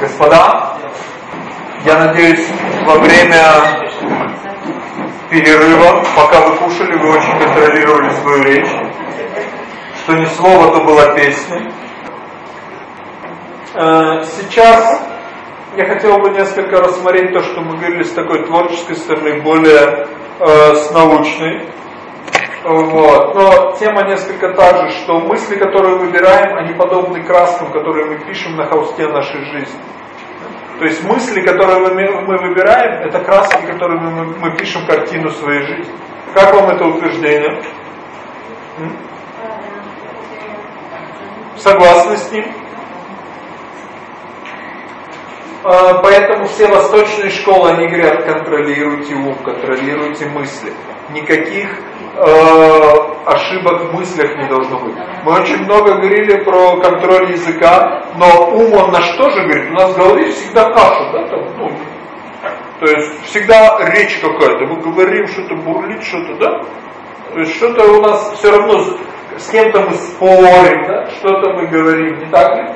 Господа, я надеюсь, во время перерыва, пока вы кушали, вы очень контролировали свою речь, что ни слова, то была песня. Э, сейчас я хотел бы несколько рассмотреть то, что мы говорили с такой творческой стороны, более э, с научной. Вот. Но тема несколько та же, что мысли, которые выбираем, они подобны краскам, которые мы пишем на холсте нашей жизни. То есть мысли, которые мы, выбираем, это краски, которыми мы, мы пишем картину своей жизни. Как вам это утверждение? Согласны с ним? А, поэтому все восточные школы, они говорят, контролируйте ум, контролируйте мысли. Никаких э, ошибок в мыслях не должно быть. Мы очень много говорили про контроль языка, но ум он на что же говорит? У нас в голове всегда каша, да, там, ну, то есть всегда речь какая-то, мы говорим, что-то бурлит, что-то, да? То есть что-то у нас все равно, с кем-то мы спорим, да? что-то мы говорим, не так ли?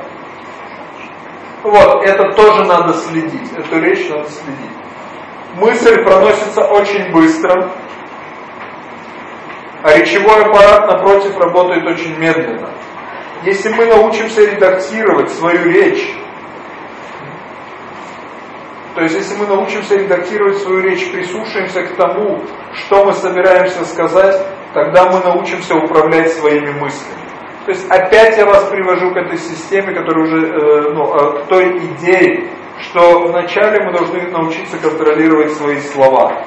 Вот, это тоже надо следить, эту речь надо следить. Мысль проносится очень быстро, а речевой аппарат, напротив, работает очень медленно. Если мы научимся редактировать свою речь, то есть если мы научимся редактировать свою речь, прислушаемся к тому, что мы собираемся сказать, тогда мы научимся управлять своими мыслями. То есть опять я вас привожу к этой системе, которая уже, э, ну, э, к той идее, что вначале мы должны научиться контролировать свои слова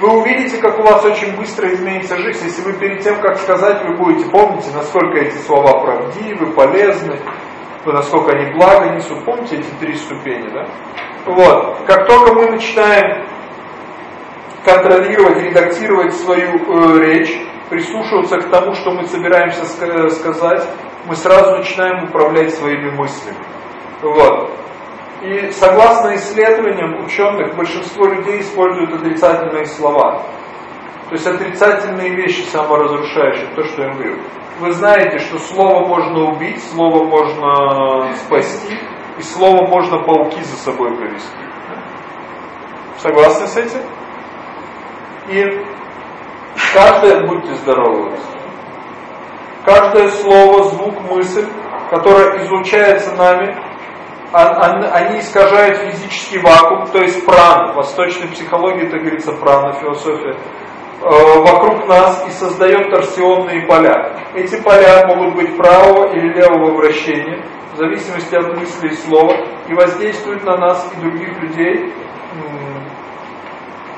вы увидите, как у вас очень быстро изменится жизнь, если вы перед тем, как сказать, вы будете помните, насколько эти слова правдивы, полезны, насколько они благо несут. Помните эти три ступени, да? Вот. Как только мы начинаем контролировать, редактировать свою э, речь, прислушиваться к тому, что мы собираемся сказать, мы сразу начинаем управлять своими мыслями. Вот. И согласно исследованиям ученых, большинство людей используют отрицательные слова. То есть отрицательные вещи саморазрушающие, то, что я говорю. Вы знаете, что слово можно убить, слово можно спасти, и слово можно пауки за собой повести. Согласны с этим? И каждое, будьте здоровы, каждое слово, звук, мысль, которая излучается нами, они искажают физический вакуум, то есть пран, в восточной психологии это говорится прана, философия, э, вокруг нас и создает торсионные поля. Эти поля могут быть правого или левого вращения, в зависимости от мысли и слова, и воздействуют на нас и других людей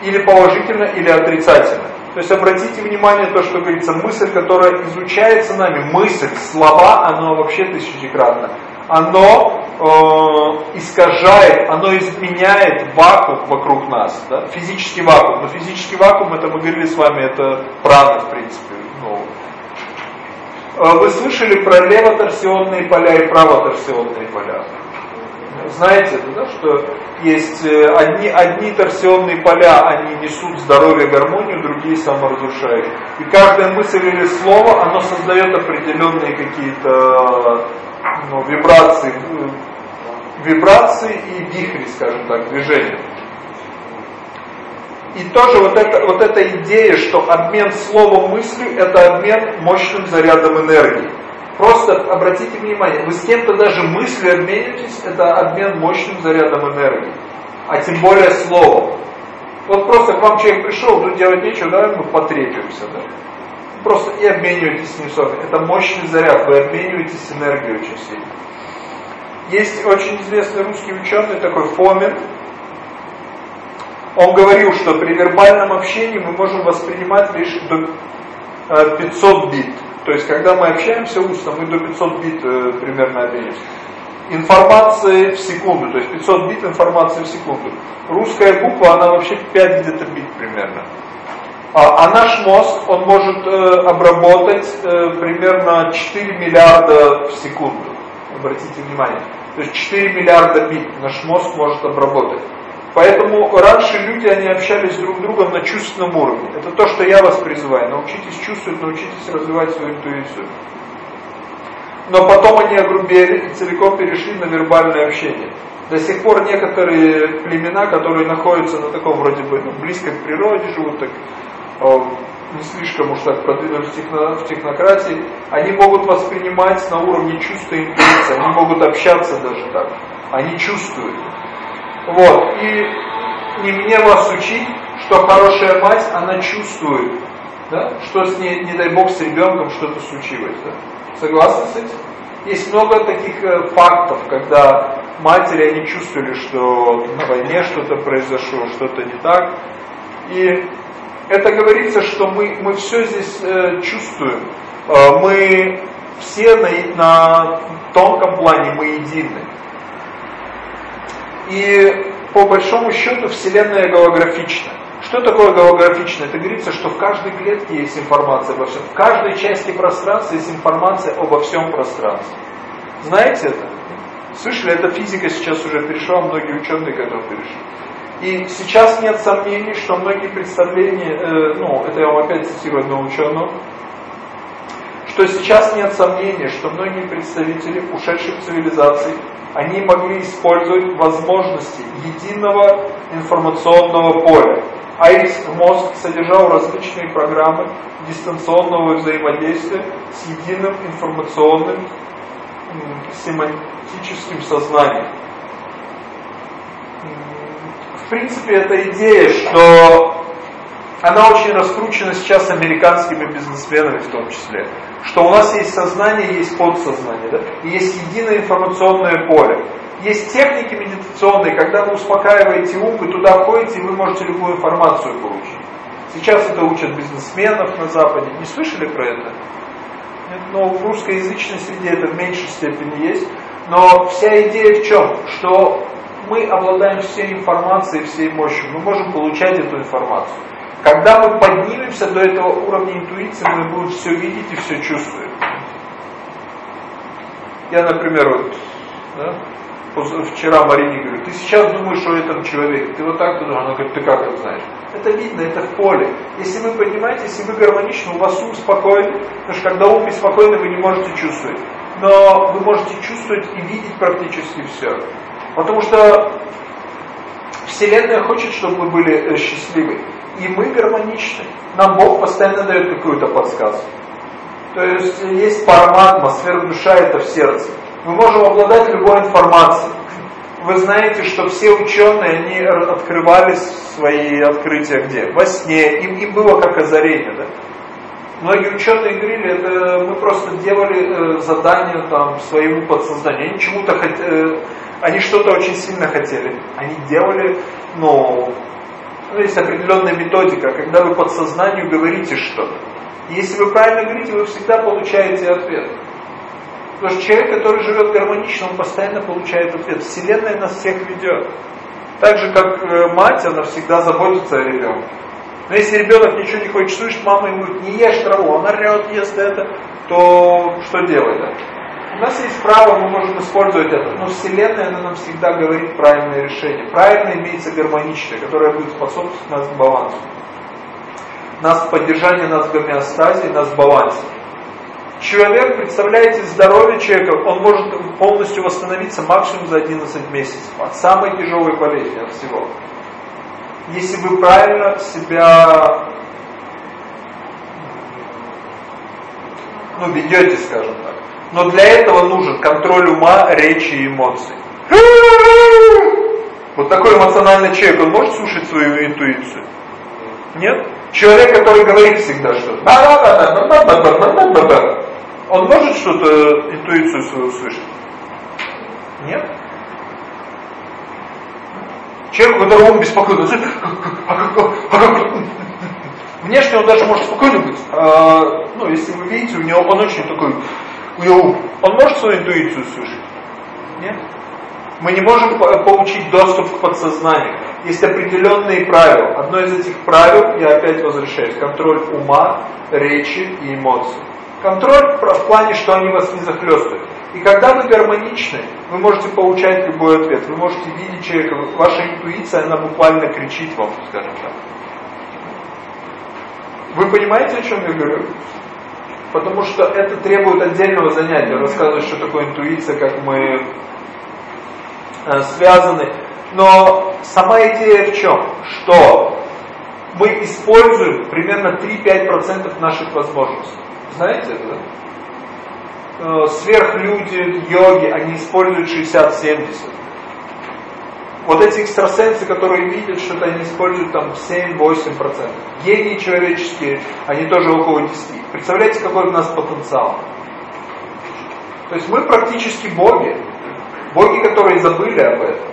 или положительно, или отрицательно. То есть обратите внимание то, что говорится, мысль, которая изучается нами, мысль, слова, она вообще тысячекратно оно э, искажает, оно изменяет вакуум вокруг нас, да? физический вакуум. Но физический вакуум, это мы говорили с вами, это прана, в принципе. Ну, э, вы слышали про левоторсионные поля и правоторсионные поля? Знаете, да, что есть э, одни, одни торсионные поля, они несут здоровье, гармонию, другие саморазрушают. И каждая мысль или слово, оно создает определенные какие-то ну, вибрации, вибрации и вихри, скажем так, движения. И тоже вот, это, вот эта идея, что обмен словом мыслью, это обмен мощным зарядом энергии. Просто обратите внимание, вы с кем-то даже мыслью обменитесь, это обмен мощным зарядом энергии. А тем более словом. Вот просто к вам человек пришел, тут делать нечего, давай мы потрепимся, да? Просто и обмениваетесь с ним словами. Это мощный заряд, вы обмениваетесь энергией очень сильно. Есть очень известный русский ученый, такой Фомин. Он говорил, что при вербальном общении мы можем воспринимать лишь до 500 э, бит. То есть, когда мы общаемся устно, мы до 500 бит э, примерно обмениваемся. Информации в секунду, то есть 500 бит информации в секунду. Русская буква, она вообще 5 где-то бит примерно. А, а наш мозг, он может э, обработать э, примерно 4 миллиарда в секунду. Обратите внимание. То есть 4 миллиарда бит наш мозг может обработать. Поэтому раньше люди, они общались друг с другом на чувственном уровне. Это то, что я вас призываю. Научитесь чувствовать, научитесь развивать свою интуицию. но потом они огрубели и целиком перешли на вербальное общение. До сих пор некоторые племена, которые находятся на таком вроде бы ну, близко к природе, живут так не слишком уж так продвинулись в технократии, они могут воспринимать на уровне чувства и интуиции, они могут общаться даже так, они чувствуют. Вот, и не мне вас учить, что хорошая мать, она чувствует, да, что с ней, не дай бог, с ребенком что-то случилось. Да? Согласны с этим? Есть много таких э, фактов, когда матери, они чувствовали, что на войне что-то произошло, что-то не так. И это говорится, что мы, мы все здесь э, чувствуем. Э, мы все на, на тонком плане, мы едины. И по большому счету Вселенная голографична. Что такое голографично? Это говорится, что в каждой клетке есть информация обо всем. В каждой части пространства есть информация обо всем пространстве. Знаете это? Слышали, эта физика сейчас уже перешла, многие ученые к этому перешли. И сейчас нет сомнений, что многие представления, э, ну, это я вам опять цитирую одного ученого, что сейчас нет сомнений, что многие представители ушедших цивилизаций, они могли использовать возможности единого информационного поля. А их мозг содержал различные программы дистанционного взаимодействия с единым информационным семантическим сознанием принципе, эта идея, что она очень раскручена сейчас американскими бизнесменами в том числе, что у нас есть сознание, есть подсознание, да? и есть единое информационное поле. Есть техники медитационные, когда вы успокаиваете ум, вы туда входите, и вы можете любую информацию получить. Сейчас это учат бизнесменов на Западе. Не слышали про это? Но в русскоязычной среде это в меньшей степени есть. Но вся идея в чем? Что мы обладаем всей информацией, всей мощью, мы можем получать эту информацию. Когда мы поднимемся до этого уровня интуиции, мы будем все видеть и все чувствовать. Я, например, вот, да, вчера Марине говорю, ты сейчас думаешь о этом человеке, ты вот так думаешь, она говорит, ты как это знаешь? Это видно, это в поле. Если вы понимаете, если вы гармоничны, у вас ум спокойный, потому что когда ум беспокойный, вы не можете чувствовать. Но вы можете чувствовать и видеть практически все. Потому что Вселенная хочет, чтобы мы были э, счастливы. И мы гармоничны. Нам Бог постоянно дает какую-то подсказку. То есть есть парма, атмосфера душа, это в сердце. Мы можем обладать любой информацией. Вы знаете, что все ученые, они открывали свои открытия где? Во сне. Им, им было как озарение. Да? Многие ученые говорили, это мы просто делали э, задание там, своему подсознанию. Они чему-то хотели э, они что-то очень сильно хотели. Они делали, но ну, есть определенная методика, когда вы подсознанию говорите что-то. Если вы правильно говорите, вы всегда получаете ответ. Потому что человек, который живет гармонично, он постоянно получает ответ. Вселенная нас всех ведет. Так же, как э, мать, она всегда заботится о ребенке. Но если ребенок ничего не хочет слышать, мама ему говорит, не ешь траву, он орет, ест это, то что делать? У нас есть право, мы можем использовать это, но Вселенная, она нам всегда говорит правильное решение. Правильное имеется гармоничное, которое будет способствовать нас к балансу. Нас поддержание нас в гомеостазе, нас в балансе. Человек, представляете, здоровье человека, он может полностью восстановиться максимум за 11 месяцев от самой тяжелой болезни, от всего. Если вы правильно себя ну, ведете, скажем так. Но для этого нужен контроль ума, речи и эмоций. Вот такой эмоциональный человек, он может слушать свою интуицию? Нет? Человек, который говорит всегда что-то. Он может что-то, интуицию свою услышать? Нет? Человек, которого ум беспокойно, внешне он даже может спокойно быть. А, ну, если вы видите, у него он очень такой у него, он может свою интуицию слышать? Нет? Мы не можем получить доступ к подсознанию. Есть определенные правила. Одно из этих правил, я опять возвращаюсь, контроль ума, речи и эмоций. Контроль в плане, что они вас не захлестывают. И когда вы гармоничны, вы можете получать любой ответ. Вы можете видеть человека. Ваша интуиция, она буквально кричит вам, скажем так. Вы понимаете, о чем я говорю? Потому что это требует отдельного занятия. Рассказывать, что такое интуиция, как мы э, связаны. Но сама идея в чем? Что мы используем примерно 3-5% наших возможностей. Знаете это, да? Э, сверхлюди, йоги, они используют 60-70. Вот эти экстрасенсы, которые видят что-то, они используют там 7-8%. Гении человеческие, они тоже около 10%. Представляете, какой у нас потенциал? То есть мы практически боги. Боги, которые забыли об этом.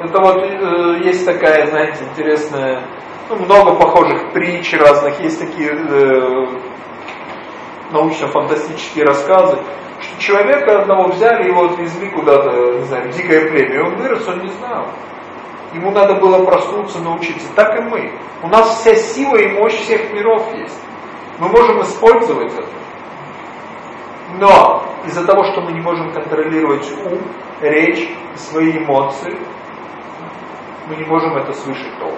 Это вот э, есть такая, знаете, интересная, ну, много похожих притч разных, есть такие э, научно-фантастические рассказы, человека одного взяли, его отвезли куда-то, не знаю, в дикое племя, он вырос, он не знал. Ему надо было проснуться, научиться. Так и мы. У нас вся сила и мощь всех миров есть. Мы можем использовать это. Но из-за того, что мы не можем контролировать ум, речь, свои эмоции, мы не можем это слышать толком.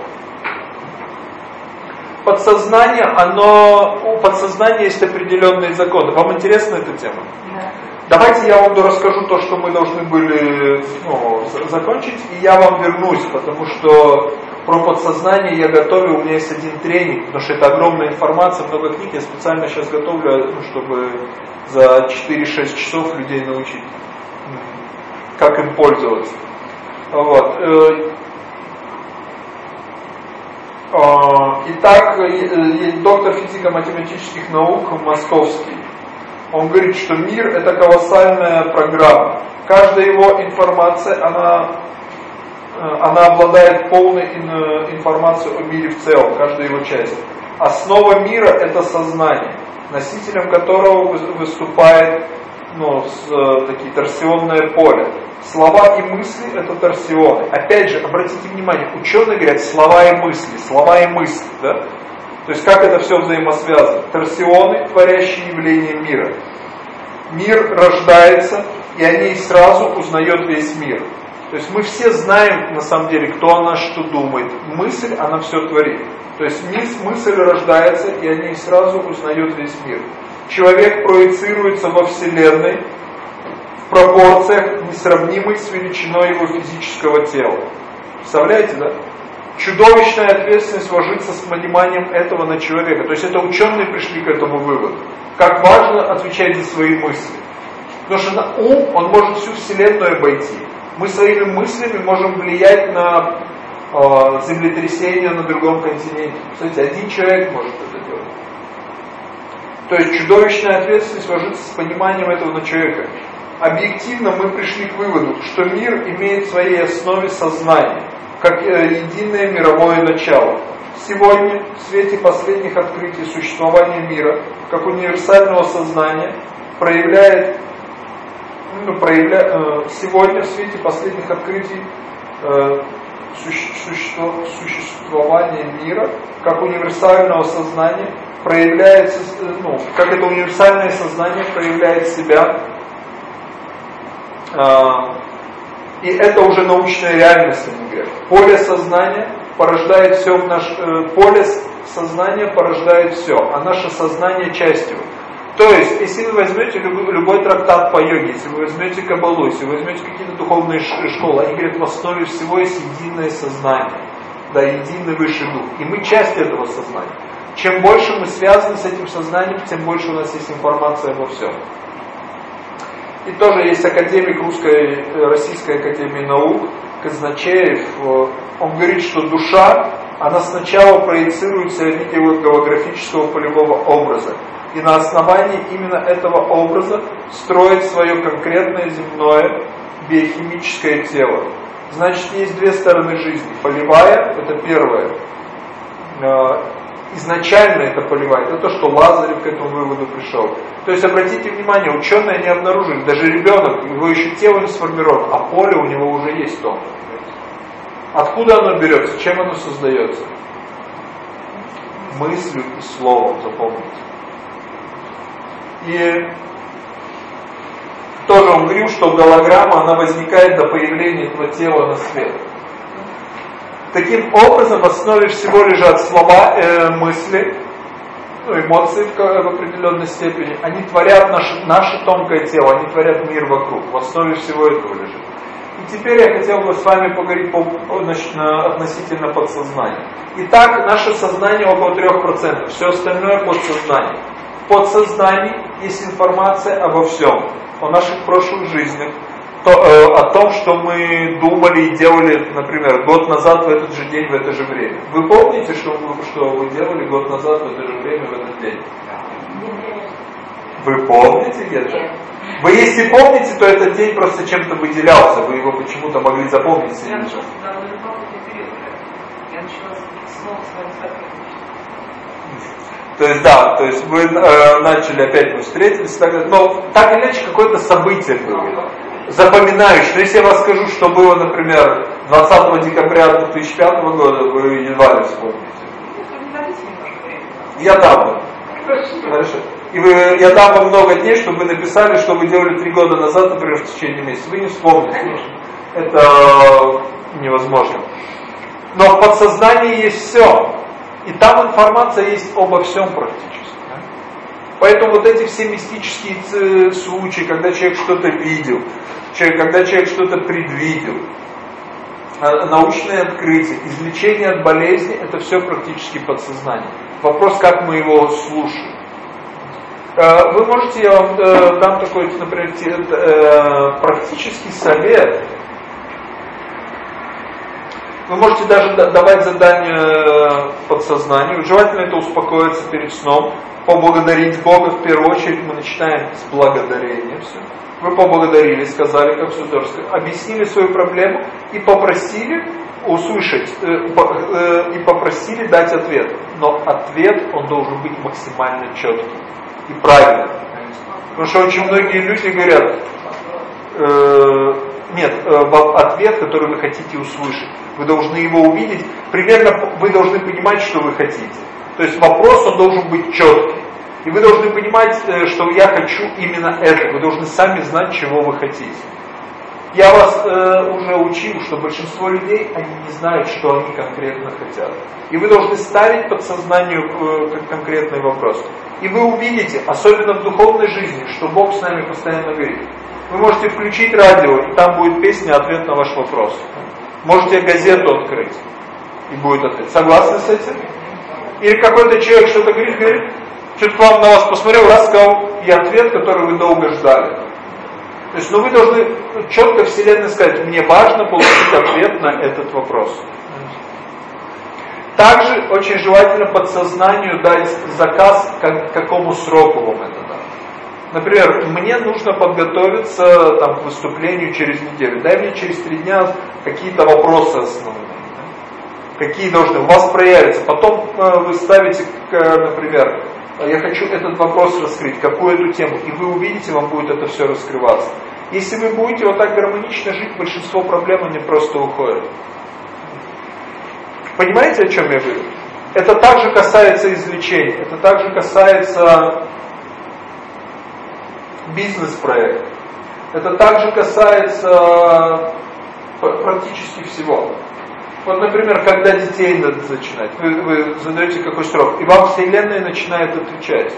Подсознание, оно, у подсознания есть определенные законы. Вам интересна эта тема? Да. Давайте я вам расскажу то, что мы должны были ну, закончить, и я вам вернусь, потому что про подсознание я готовлю, у меня есть один тренинг, потому что это огромная информация, много книг, я специально сейчас готовлю, ну, чтобы за 4-6 часов людей научить, как им пользоваться. Вот. А, итак, доктор физико-математических наук Московский. Он говорит, что мир это колоссальная программа. Каждая его информация, она, э, она обладает полной информацией о мире в целом, каждая его часть. Основа мира это сознание, носителем которого выступает ну, с, э, такие торсионное поле. Слова и мысли это торсионы. Опять же, обратите внимание, ученые говорят слова и мысли, слова и мысли, да? То есть как это все взаимосвязано? Торсионы, творящие явления мира. Мир рождается, и о ней сразу узнает весь мир. То есть мы все знаем, на самом деле, кто она что думает. Мысль, она все творит. То есть мысль рождается, и о ней сразу узнает весь мир. Человек проецируется во Вселенной, пропорциях, несравнимых с величиной его физического тела. Представляете, да? Чудовищная ответственность ложится с пониманием этого на человека. То есть это ученые пришли к этому выводу. Как важно отвечать за свои мысли. Потому что на ум, он может всю Вселенную обойти. Мы своими мыслями можем влиять на э, землетрясение на другом континенте. Кстати, один человек может это делать. То есть чудовищная ответственность ложится с пониманием этого на человека объективно мы пришли к выводу, что мир имеет в своей основе сознание, как э, единое мировое начало. Сегодня, в свете последних открытий существования мира, как универсального сознания, проявляет, ну, проявля, э, сегодня, в свете последних открытий э, существо, существования мира, как универсального сознания, проявляется, ну, как это универсальное сознание проявляет себя а, и это уже научная реальность, они говорят. Поле сознания порождает все в наш... Э, поле сознания порождает все, а наше сознание часть его. То есть, если вы возьмете любой, любой трактат по йоге, если вы возьмете кабалу, если вы возьмете какие-то духовные школы, они говорят, в основе всего есть единое сознание, да, единый высший дух. И мы часть этого сознания. Чем больше мы связаны с этим сознанием, тем больше у нас есть информация обо всем. И тоже есть академик Русской, э, Российской Академии Наук, Казначеев. Э, он говорит, что душа, она сначала проецируется в виде вот голографического полевого образа. И на основании именно этого образа строит свое конкретное земное биохимическое тело. Значит, есть две стороны жизни. Полевая, это первое, э, изначально это поливает. Это то, что Лазарев к этому выводу пришел. То есть, обратите внимание, ученые не обнаружили, даже ребенок, его еще тело не сформировано, а поле у него уже есть то. Откуда оно берется, чем оно создается? Мыслью и словом, запомните. И тоже он говорил, что голограмма, она возникает до появления этого тела на свет. Таким образом, в основе всего лежат слова, э, мысли, ну, эмоции в, в определенной степени, они творят наше, наше тонкое тело, они творят мир вокруг. В основе всего этого лежит. И теперь я хотел бы с вами поговорить по, значит, относительно подсознания. Итак, наше сознание около 3%, все остальное подсознание. В подсознании есть информация обо всем, о наших прошлых жизнях, то, э, о том, что мы думали и делали, например, год назад в этот же день, в это же время. Вы помните, что вы, что вы делали год назад в это же время, в этот день? Вы помните где-то? Вы если помните, то этот день просто чем-то выделялся, вы его почему-то могли запомнить. Я начала то есть да, то есть вы э, начали опять мы встретились, так, но так или иначе какое-то событие было. Запоминаю, что если я вам скажу, что было, например, 20 декабря 2005 года, вы едва ли вспомните. Я дам вам. И вы, я дам вам много дней, чтобы вы написали, что вы делали три года назад, например, в течение месяца. Вы не вспомните. Это невозможно. Но в подсознании есть все. И там информация есть обо всем практически. Поэтому вот эти все мистические случаи, когда человек что-то видел, когда человек что-то предвидел, а, научные открытия, излечение от болезни, это все практически подсознание. Вопрос, как мы его слушаем. А, вы можете, я вам э, дам такой, например, э, практический совет, вы можете даже давать задание подсознанию. Желательно это успокоиться перед сном. Поблагодарить Бога. В первую очередь мы начинаем с благодарения. Все. Вы поблагодарили, сказали, как здорово. Объяснили свою проблему и попросили услышать, э, э, и попросили дать ответ. Но ответ, он должен быть максимально четкий и правильный. Потому что очень многие люди говорят, э, нет, э, ответ, который вы хотите услышать. Вы должны его увидеть. Примерно вы должны понимать, что вы хотите. То есть вопрос, он должен быть четкий. И вы должны понимать, э, что я хочу именно это. Вы должны сами знать, чего вы хотите. Я вас э, уже учил, что большинство людей, они не знают, что они конкретно хотят. И вы должны ставить подсознанию э, конкретный вопрос. И вы увидите, особенно в духовной жизни, что Бог с нами постоянно говорит. Вы можете включить радио, и там будет песня «Ответ на ваш вопрос». Можете газету открыть, и будет ответ. Согласны с этим? Или какой-то человек что-то говорит, говорит, что-то к вам на вас посмотрел, раз сказал, и ответ, который вы долго ждали. То есть, ну вы должны четко Вселенной сказать, мне важно получить ответ на этот вопрос. Также очень желательно подсознанию дать заказ, как, какому сроку вам это надо. Например, мне нужно подготовиться там, к выступлению через неделю. Дай мне через три дня какие-то вопросы основные. Какие должны у вас проявиться. Потом э, вы ставите, например, я хочу этот вопрос раскрыть, какую эту тему, и вы увидите, вам будет это все раскрываться. Если вы будете вот так гармонично жить, большинство проблем они просто уходят. Понимаете, о чем я говорю? Это также касается излечения, это также касается бизнес-проекта. Это также касается практически всего. Вот, например, когда детей надо начинать, вы, вы задаете какой срок, и вам Вселенная начинает отвечать.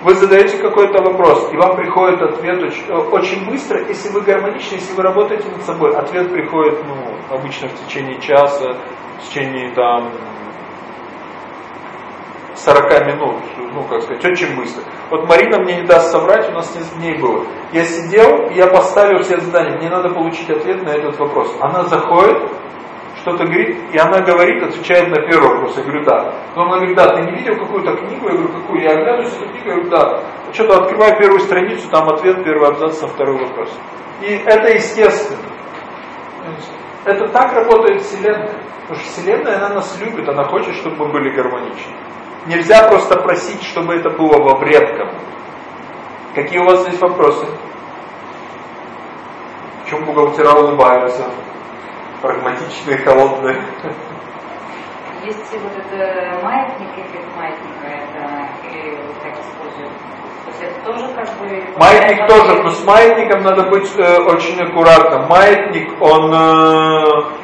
Вы задаете какой-то вопрос, и вам приходит ответ очень, э, очень быстро, если вы гармоничны, если вы работаете над собой, ответ приходит, ну, обычно в течение часа, в течение там 40 минут, ну, как сказать, очень быстро. Вот Марина мне не даст соврать, у нас несколько дней было. Я сидел, я поставил все задания, мне надо получить ответ на этот вопрос. Она заходит, что-то говорит, и она говорит, отвечает на первый вопрос. Я говорю, да. Но она говорит, да, ты не видел какую-то книгу? Я говорю, какую? Я оглядываюсь эту книгу, я говорю, да. Что-то открываю первую страницу, там ответ, первый абзац на второй вопрос. И это естественно. Это так работает Вселенная. Потому что Вселенная, она нас любит, она хочет, чтобы мы были гармоничны. Нельзя просто просить, чтобы это было во вред кому Какие у вас здесь вопросы? Почему бухгалтера улыбаются? Прагматичные, холодные. Есть вот это маятник, эффект маятника, это или вот так используют? То есть это тоже как бы... Маятник тоже, но с маятником надо быть э, очень аккуратным. Маятник, он... Э,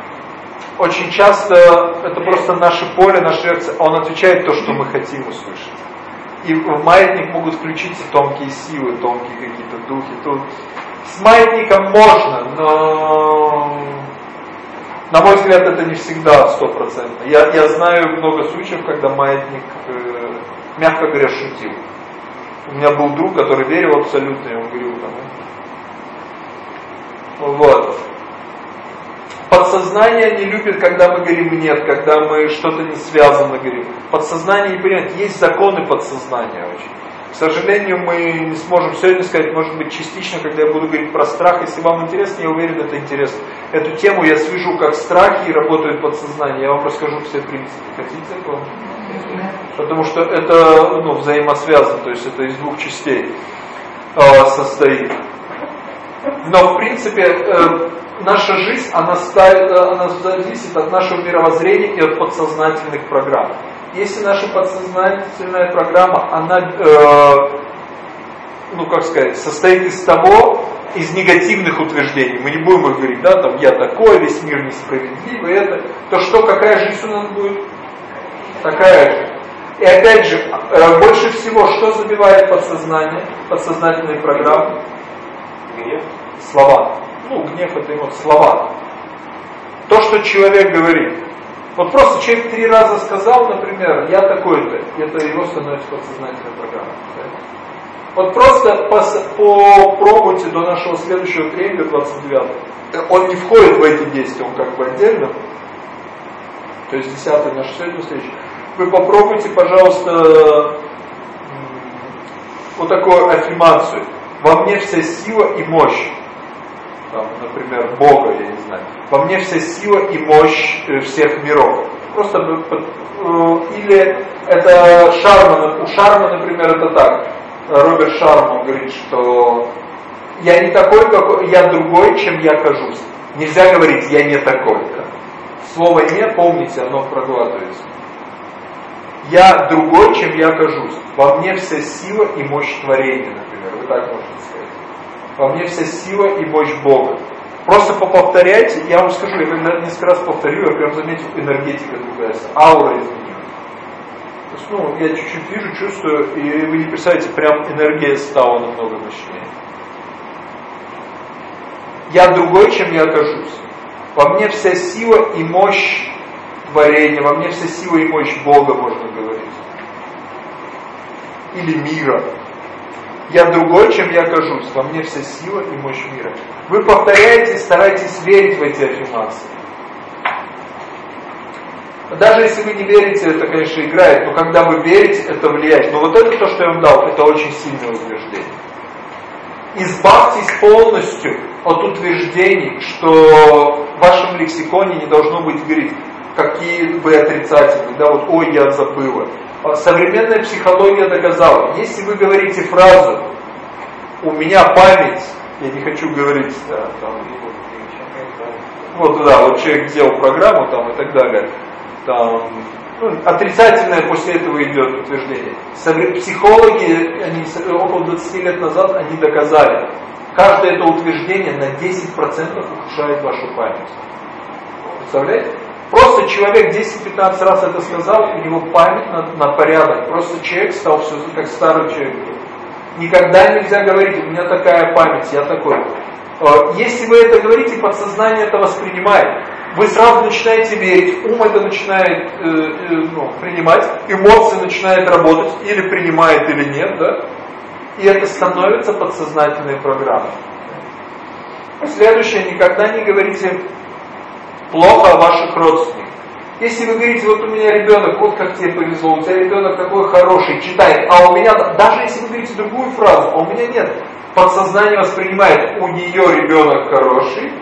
очень часто это просто наше поле, наша реакция, он отвечает то, что мы хотим услышать. И в маятник могут включиться тонкие силы, тонкие какие-то духи. Тут с маятником можно, но на мой взгляд это не всегда стопроцентно. Я, я знаю много случаев, когда маятник, э, мягко говоря, шутил. У меня был друг, который верил абсолютно, и он говорил там. Вот. Подсознание не любит, когда мы говорим нет, когда мы что-то не связано говорим. Подсознание не понимает, есть законы подсознания очень. К сожалению, мы не сможем сегодня сказать, может быть, частично, когда я буду говорить про страх. Если вам интересно, я уверен, это интересно. Эту тему я свяжу, как страхи работают подсознание. Я вам расскажу все принципы. Хотите этого? Потому что это ну, взаимосвязано, то есть это из двух частей э, состоит. Но в принципе э, наша жизнь, она, ставит, она зависит от нашего мировоззрения и от подсознательных программ. Если наша подсознательная программа, она, э, ну как сказать, состоит из того, из негативных утверждений, мы не будем их говорить, да, там, я такой, весь мир несправедливый, это, то что, какая жизнь у нас будет? Такая же. И опять же, э, больше всего, что забивает подсознание, подсознательные программы? Гнев. Слова ну, гнев это вот слова. То, что человек говорит. Вот просто человек три раза сказал, например, я такой-то, это его становится подсознательной программой. Вот просто попробуйте до нашего следующего тренинга 29 Он не входит в эти действия, он как бы отдельно. То есть 10 наша сегодня встреча. Вы попробуйте, пожалуйста, вот такую аффирмацию. Во мне вся сила и мощь там, например, Бога, я не знаю. Во мне вся сила и мощь э, всех миров. Просто э, или это Шарман, у Шарма, например, это так. Роберт Шарман говорит, что я не такой, какой, я другой, чем я кажусь. Нельзя говорить, я не такой. Да? Слово «не», помните, оно проглатывается. Я другой, чем я кажусь. Во мне вся сила и мощь творения, например. Вы так можете сказать во мне вся сила и мощь Бога. Просто поповторяйте, я вам скажу, я когда несколько раз повторю, я прям заметил, энергетика другая, аура изменилась. Ну, я чуть-чуть вижу, чувствую, и вы не представляете, прям энергия стала намного мощнее. Я другой, чем я окажусь. Во мне вся сила и мощь творения, во мне вся сила и мощь Бога, можно говорить. Или мира я другой, чем я кажусь, во мне вся сила и мощь мира. Вы повторяете, старайтесь верить в эти аффирмации. Даже если вы не верите, это, конечно, играет, но когда вы верите, это влияет. Но вот это то, что я вам дал, это очень сильное утверждение. Избавьтесь полностью от утверждений, что в вашем лексиконе не должно быть говорить, какие вы отрицательные, да, вот, ой, я забыла, современная психология доказала, если вы говорите фразу «у меня память», я не хочу говорить, да, там, вот, да, вот человек сделал программу там и так далее, там, ну, отрицательное после этого идет утверждение. Психологи, они около 20 лет назад, они доказали, каждое это утверждение на 10% ухудшает вашу память. Представляете? Просто человек 10-15 раз это сказал, у него память на, на порядок. Просто человек стал все как старый человек. Никогда нельзя говорить, у меня такая память, я такой. Э, если вы это говорите, подсознание это воспринимает. Вы сразу начинаете верить, ум это начинает э, э, ну, принимать, эмоции начинают работать, или принимает, или нет, да? И это становится подсознательной программой. Следующее, никогда не говорите плохо о ваших родственниках. Если вы говорите, вот у меня ребенок, вот как тебе повезло, у тебя ребенок такой хороший, читает, а у меня, даже если вы говорите другую фразу, а у меня нет, подсознание воспринимает, у нее ребенок хороший,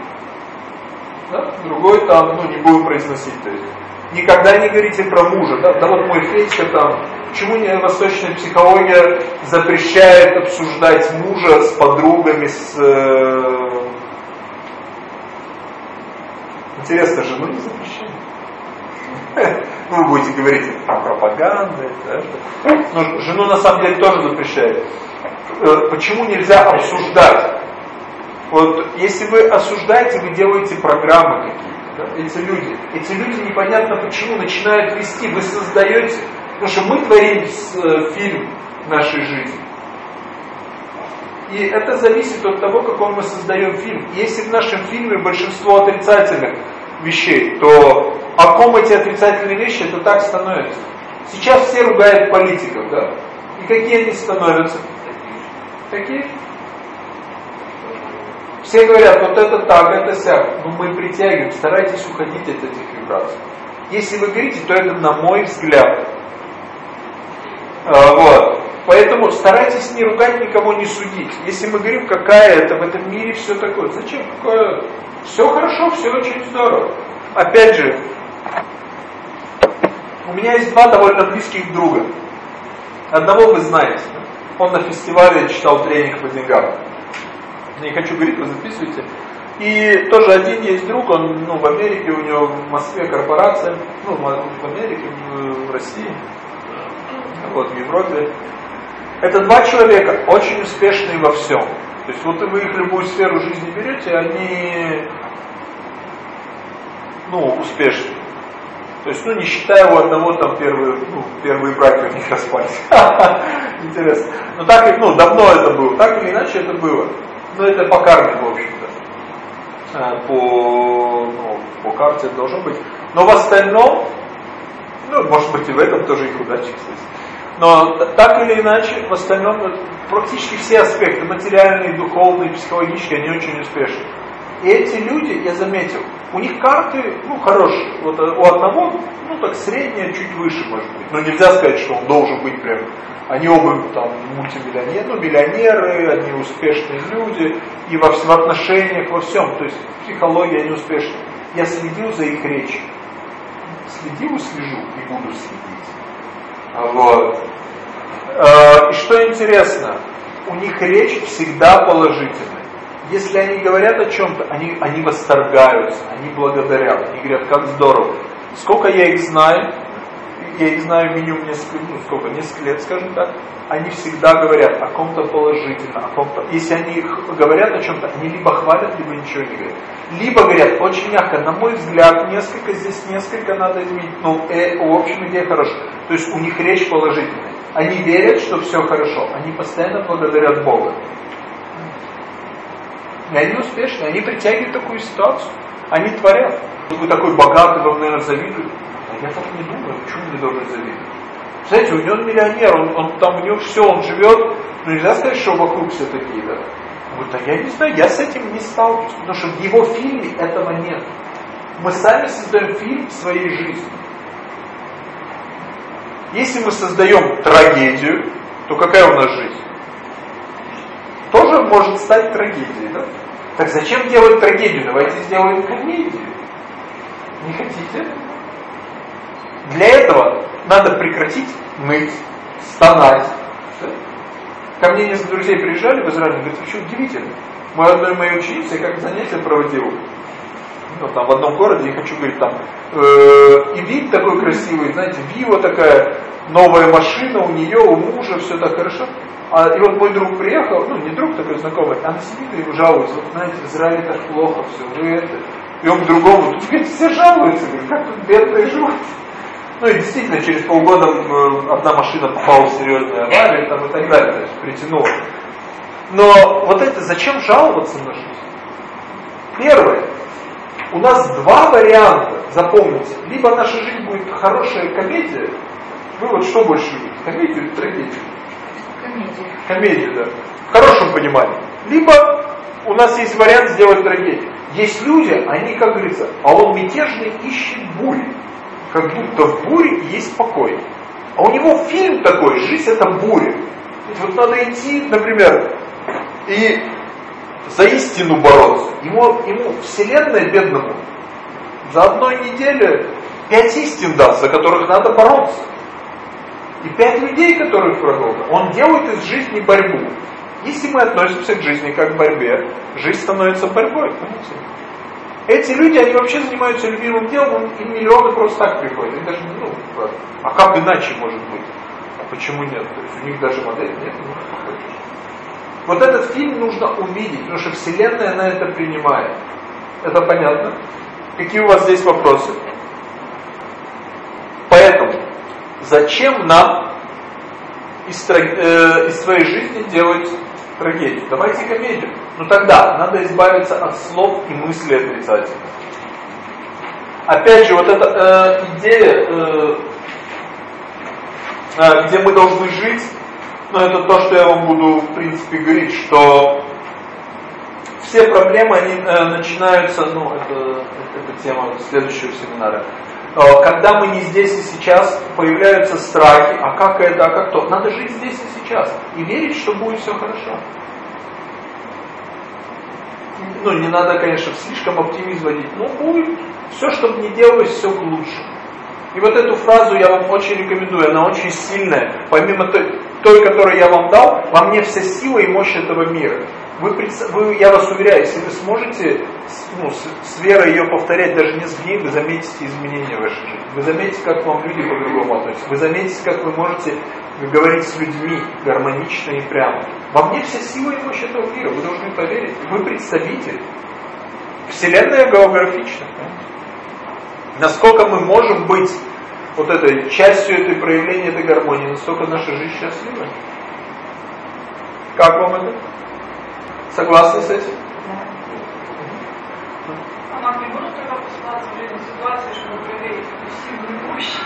да? другой там, ну не будем произносить, то есть. Никогда не говорите про мужа, да, да вот мой Федька там, почему не восточная психология запрещает обсуждать мужа с подругами, с э, Интересно, жену не запрещено? Ну, вы будете говорить, это там пропаганда. Да? Но жену на самом деле тоже запрещают. Э, почему нельзя обсуждать? Вот если вы осуждаете, вы делаете программы какие-то. Эти люди. Эти люди непонятно почему начинают вести. Вы создаете. Потому что мы творим э, фильм нашей жизни. И это зависит от того, какой мы создаем фильм. Если в нашем фильме большинство отрицательных вещей, то о ком эти отрицательные вещи, это так становится. Сейчас все ругают политиков, да? И какие они становятся? Такие. Все говорят, вот это так, это сяк. Но ну, мы притягиваем, старайтесь уходить от этих вибраций. Если вы говорите, то это на мой взгляд. А, вот. Поэтому старайтесь не ругать, никого не судить. Если мы говорим, какая это в этом мире все такое, зачем? Какое? Все хорошо, все очень здорово. Опять же, у меня есть два довольно близких друга. Одного вы знаете. Он на фестивале читал тренинг по деньгам. Не хочу говорить, вы записывайте. И тоже один есть друг, он ну, в Америке, у него в Москве корпорация, ну, в Америке, в, России, вот, в Европе. Это два человека, очень успешные во всем. То есть вот вы их любую сферу жизни берете, они ну, успешны. То есть, ну, не считая у одного там первые, ну, первые браки у них распались. Интересно. Но так как, ну, давно это было, так или иначе это было. Но это по карме, в общем-то. А, по, ну, по карте это должно быть. Но в остальном, ну, может быть и в этом тоже их удачи, кстати. Но так или иначе, в остальном практически все аспекты, материальные, духовные, психологические, они очень успешны. И эти люди, я заметил, у них карты, ну, хорошие. Вот э, у одного, ну, так средняя, чуть выше, может быть. Но нельзя сказать, что он должен быть прям... Они оба там мультимиллионеры, ну, миллионеры, они успешные люди, и во, в отношениях, во всем. То есть в психологии они успешны. Я следил за их речью. Следил и слежу, и буду следить. Вот. Э, и что интересно, у них речь всегда положительная. Если они говорят о чем-то, они, они восторгаются, они благодарят, они говорят, как здорово. Сколько я их знаю, я их знаю минимум несколько, ну сколько, несколько лет, скажем так, они всегда говорят о ком-то положительно, о ком-то. Если они говорят о чем-то, они либо хвалят, либо ничего не говорят. Либо говорят очень мягко, на мой взгляд, несколько здесь, несколько надо изменить. Ну, э, в общем, идея хорошая. То есть у них речь положительная. Они верят, что все хорошо. Они постоянно благодарят Бога. И они успешны, они притягивают такую ситуацию. Они творят. Вы такой богатый, вам, наверное, завидует. Я так не думаю, почему мне должен завидовать? Знаете, у него миллионер, он, он там у него все, он живет, ну нельзя сказать, что вокруг все такие, да. Вот, а я не знаю, я с этим не сталкиваюсь, потому что в его фильме этого нет. Мы сами создаем фильм своей жизни. Если мы создаем трагедию, то какая у нас жизнь? Тоже может стать трагедией, да? Так зачем делать трагедию? Давайте сделаем комедию. Не хотите? Для этого надо прекратить ныть, стонать. Ко мне несколько друзей приезжали в Израиль, говорят, вообще удивительно. Мы одной моей ученице как занятие проводил, ну, там в одном городе, я хочу говорить, там, э, и вид такой красивый, знаете, Вива такая, новая машина у нее, у мужа, все так хорошо. А, и вот мой друг приехал, ну не друг такой знакомый, она сидит и жалуется, вот знаете, в Израиле так плохо все, вы это. И он к другому, тут говорит, все жалуются, говорит, как тут бедные живут. Ну и действительно, через полгода э, одна машина попала в серьезную аварию там, и так далее, то есть притянула. Но вот это, зачем жаловаться на жизнь? Первое, у нас два варианта, запомните. Либо наша жизнь будет хорошая комедия, вы вот что больше любите, комедию или трагедию? Комедию. Комедию, да. В хорошем понимании. Либо у нас есть вариант сделать трагедию. Есть люди, они, как говорится, а он мятежный ищет бури. Как будто в буре есть покой. А у него фильм такой, жизнь это буря. Вот надо идти, например, и за истину бороться. Ему, ему вселенная бедному за одной неделе пять истин даст, за которых надо бороться. И пять людей, которых врагов, он делает из жизни борьбу. Если мы относимся к жизни как к борьбе, жизнь становится борьбой. Понимаете? Эти люди, они вообще занимаются любимым делом, им миллионы просто так приходят. Они даже, ну, а как иначе может быть? А почему нет? То есть у них даже модель нет, ну, Вот этот фильм нужно увидеть, потому что Вселенная на это принимает. Это понятно? Какие у вас здесь вопросы? Поэтому, зачем нам из, э, из своей жизни делать трагедию? Давайте комедию. Но тогда надо избавиться от слов и мыслей отрицательных. Опять же, вот эта э, идея, э, э, где мы должны жить, ну это то, что я вам буду в принципе говорить, что все проблемы, они э, начинаются, ну это, это тема следующего семинара, э, когда мы не здесь и сейчас, появляются страхи, а как это, а как то. Надо жить здесь и сейчас и верить, что будет все хорошо ну, не надо, конечно, слишком оптимизм водить, но будет, все, что бы ни делалось, все к лучшему. И вот эту фразу я вам очень рекомендую, она очень сильная. Помимо той, той которую я вам дал, во мне вся сила и мощь этого мира. Вы, вы, я вас уверяю, если вы сможете ну, с, с верой ее повторять даже несколько дней, вы заметите изменения в вашей жизни. Вы заметите, как вам люди по-другому относятся. Вы заметите, как вы можете говорить с людьми гармонично и прямо. Во мне вся сила и мощь этого мира, вы должны поверить. Вы представитель. Вселенная голографична. Насколько мы можем быть вот этой частью этой проявления этой гармонии, настолько наша жизнь счастлива. Как вам это? Согласны с этим? А маг не может тогда посылаться в ситуации, чтобы проверить силу мощь?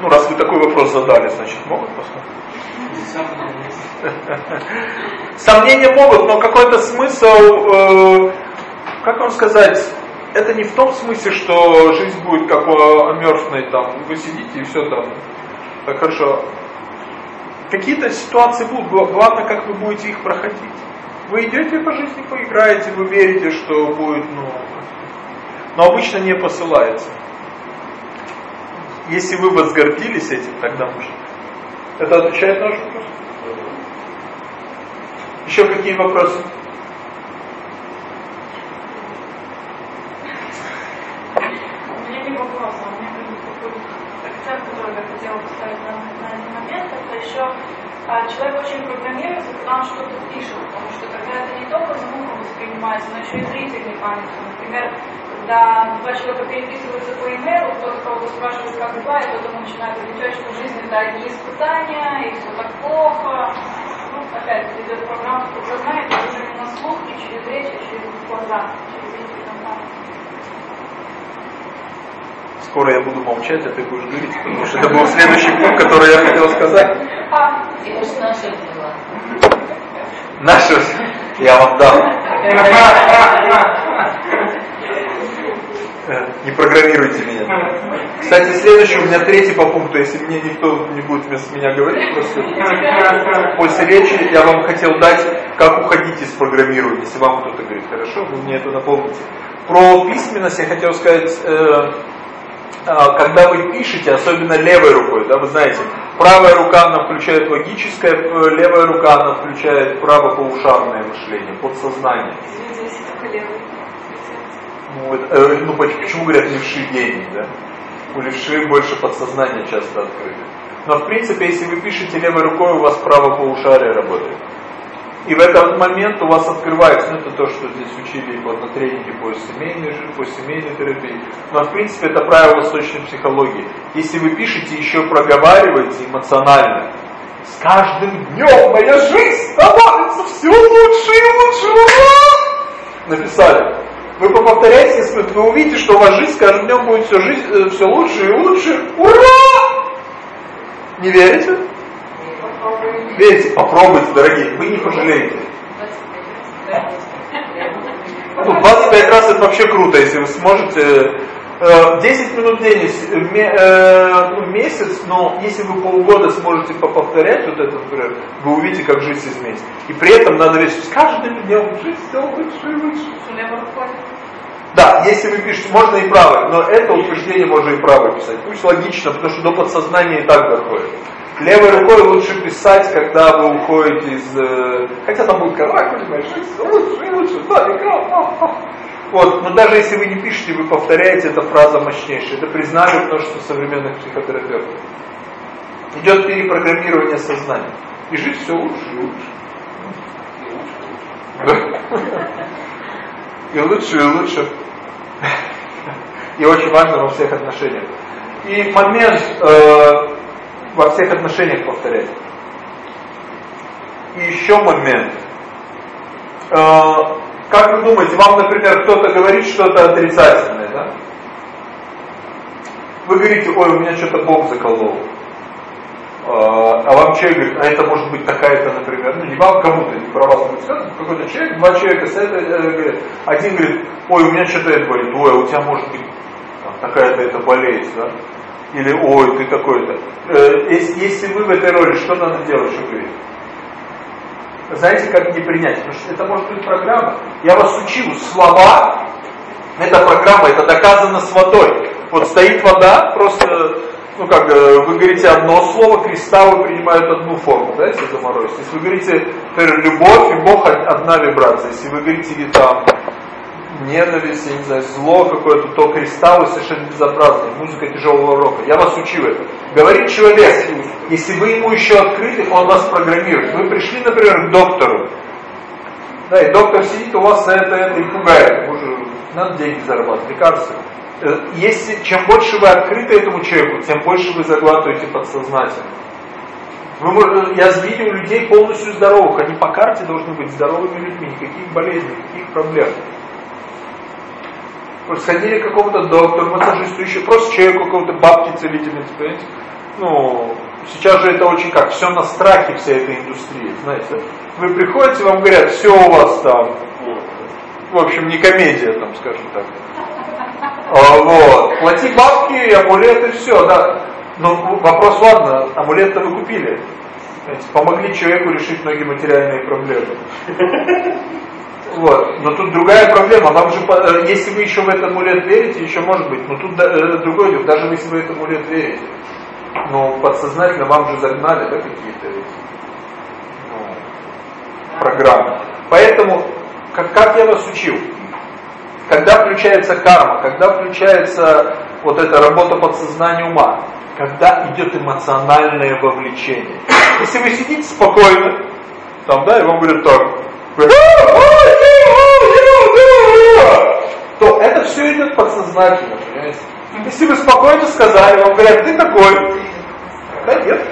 Ну, раз вы такой вопрос задали, значит, могут посмотреть? Сомнения могут, но какой-то смысл, э, как вам сказать, это не в том смысле, что жизнь будет как у там, вы сидите и все там, так хорошо. Какие-то ситуации будут, главное, как вы будете их проходить. Вы идете по жизни, поиграете, вы верите, что будет, ну, но обычно не посылается. Если вы возгордились этим, тогда может. Это отвечает на ваш вопрос? Еще какие вопросы? Человек очень программируется, когда он что-то пишет, потому что тогда это не только звуком воспринимается, но еще и зрительной памятью. Например, когда два человека переписываются по имейлу, кто-то кого-то спрашивает, как дела, и кто-то начинает говорить, что жизнь это одни испытания, и все так плохо. Ну, опять идет программа подсознания, это уже не на слух, и через речь, и через глаза, через контакт. Скоро я буду молчать, а ты будешь говорить, потому что это был следующий пункт, который я хотел сказать. А, это же наши дела. Наши, я вам дам. Не программируйте меня. Кстати, следующий у меня третий по пункту, если мне никто не будет вместо меня говорить, просто после речи я вам хотел дать, как уходить из программирования, если вам кто-то говорит, хорошо, вы мне это напомните. Про письменность я хотел сказать, э, а, когда вы пишете, особенно левой рукой, да, вы знаете, правая рука она включает логическое, э, левая рука она включает правополушарное мышление, подсознание. Только левый. Ну, это, э, ну, почему говорят левши гений, да? У левши больше подсознания часто открыто. Но в принципе, если вы пишете левой рукой, у вас право полушария работает. И в этот момент у вас открывается, ну это то, что здесь учили вот на тренинге по семейной, по семейной терапии. Но в принципе это правило восточной психологии. Если вы пишете, еще проговариваете эмоционально, с каждым днем моя жизнь становится все лучше и лучше. Написали. Вы повторяете минут, вы увидите, что у вас жизнь с каждым днем будет все, жизнь, э, все лучше и лучше. Ура! Не верите? Верите? Попробуйте, дорогие, вы не пожалеете. Ну, 25 раз это вообще круто, если вы сможете 10 э, минут в день, ну, месяц, но если вы полгода сможете повторять вот это, например, вы увидите, как жизнь изменится. И при этом надо ведь с каждым днем жизнь все лучше и лучше. Да, если вы пишете, можно и правой, но это утверждение можно и правой писать. Пусть логично, потому что до подсознания и так доходит. Левой рукой лучше писать, когда вы уходите из... Э, хотя там будет кровать, понимаешь, лучше и лучше, да, экран, Вот, но даже если вы не пишете, вы повторяете, эта фраза мощнейшая. Это признали множество современных психотерапевтов. Идет перепрограммирование сознания. И жить все лучше и лучше. и лучше, и лучше. И очень важно во всех отношениях. И момент э, во всех отношениях повторять. И еще момент. Э, как вы думаете, вам, например, кто-то говорит что-то отрицательное, да? Вы говорите, ой, у меня что-то Бог заколол. А, а вам человек говорит, а это может быть такая-то, например, ну не вам, кому-то, не про вас будет сказано, какой-то человек, два человека с этой, э, говорят, один говорит, ой, у меня что-то это болит, ой, у тебя может быть такая-то это болезнь, да? Или, ой, ты такой-то. Э, если вы в этой роли, что надо делать, что говорить? Знаете, как не принять? Потому что это может быть программа. Я вас учил, слова, это программа, это доказано с водой. Вот стоит вода, просто ну как, э, вы говорите одно слово, кристаллы принимают одну форму, да, если заморозить. Если вы говорите, например, любовь и Бог одна вибрация. Если вы говорите там ненависть, я не знаю, зло какое-то, то кристаллы совершенно безобразные, музыка тяжелого рока. Я вас учил это. Говорит человек, если вы ему еще открыты, он вас программирует. Вы пришли, например, к доктору, да, и доктор сидит у вас это, это и пугает. Уже надо деньги зарабатывать, лекарства. Э, если, чем больше вы открыты этому человеку, тем больше вы заглатываете подсознательно. Вы, я видел людей полностью здоровых, они по карте должны быть здоровыми людьми, никаких болезней, никаких проблем. Сходили к какому-то доктору, массажисту, просто человеку, какого-то бабки целительницы, понимаете? Ну, сейчас же это очень как, все на страхе вся эта индустрия, знаете. Вы приходите, вам говорят, все у вас там, в общем, не комедия там, скажем так. А, вот. Плати бабки, амулеты, все, да. Но вопрос, ладно, амулет-то вы купили. Знаете, помогли человеку решить многие материальные проблемы. Вот. Но тут другая проблема. Вам же, э, если вы еще в этот амулет верите, еще может быть. Но тут э, другой дело. Даже если вы в этот амулет верите, но подсознательно вам же загнали да, какие-то ну, программы. Поэтому, как, как я вас учил, когда включается карма, когда включается вот эта работа подсознания ума, когда идет эмоциональное вовлечение. Если вы сидите спокойно, там, да, и вам говорят так, то это все идет подсознательно, понимаете? Если вы спокойно сказали, вам говорят, ты такой, да нет.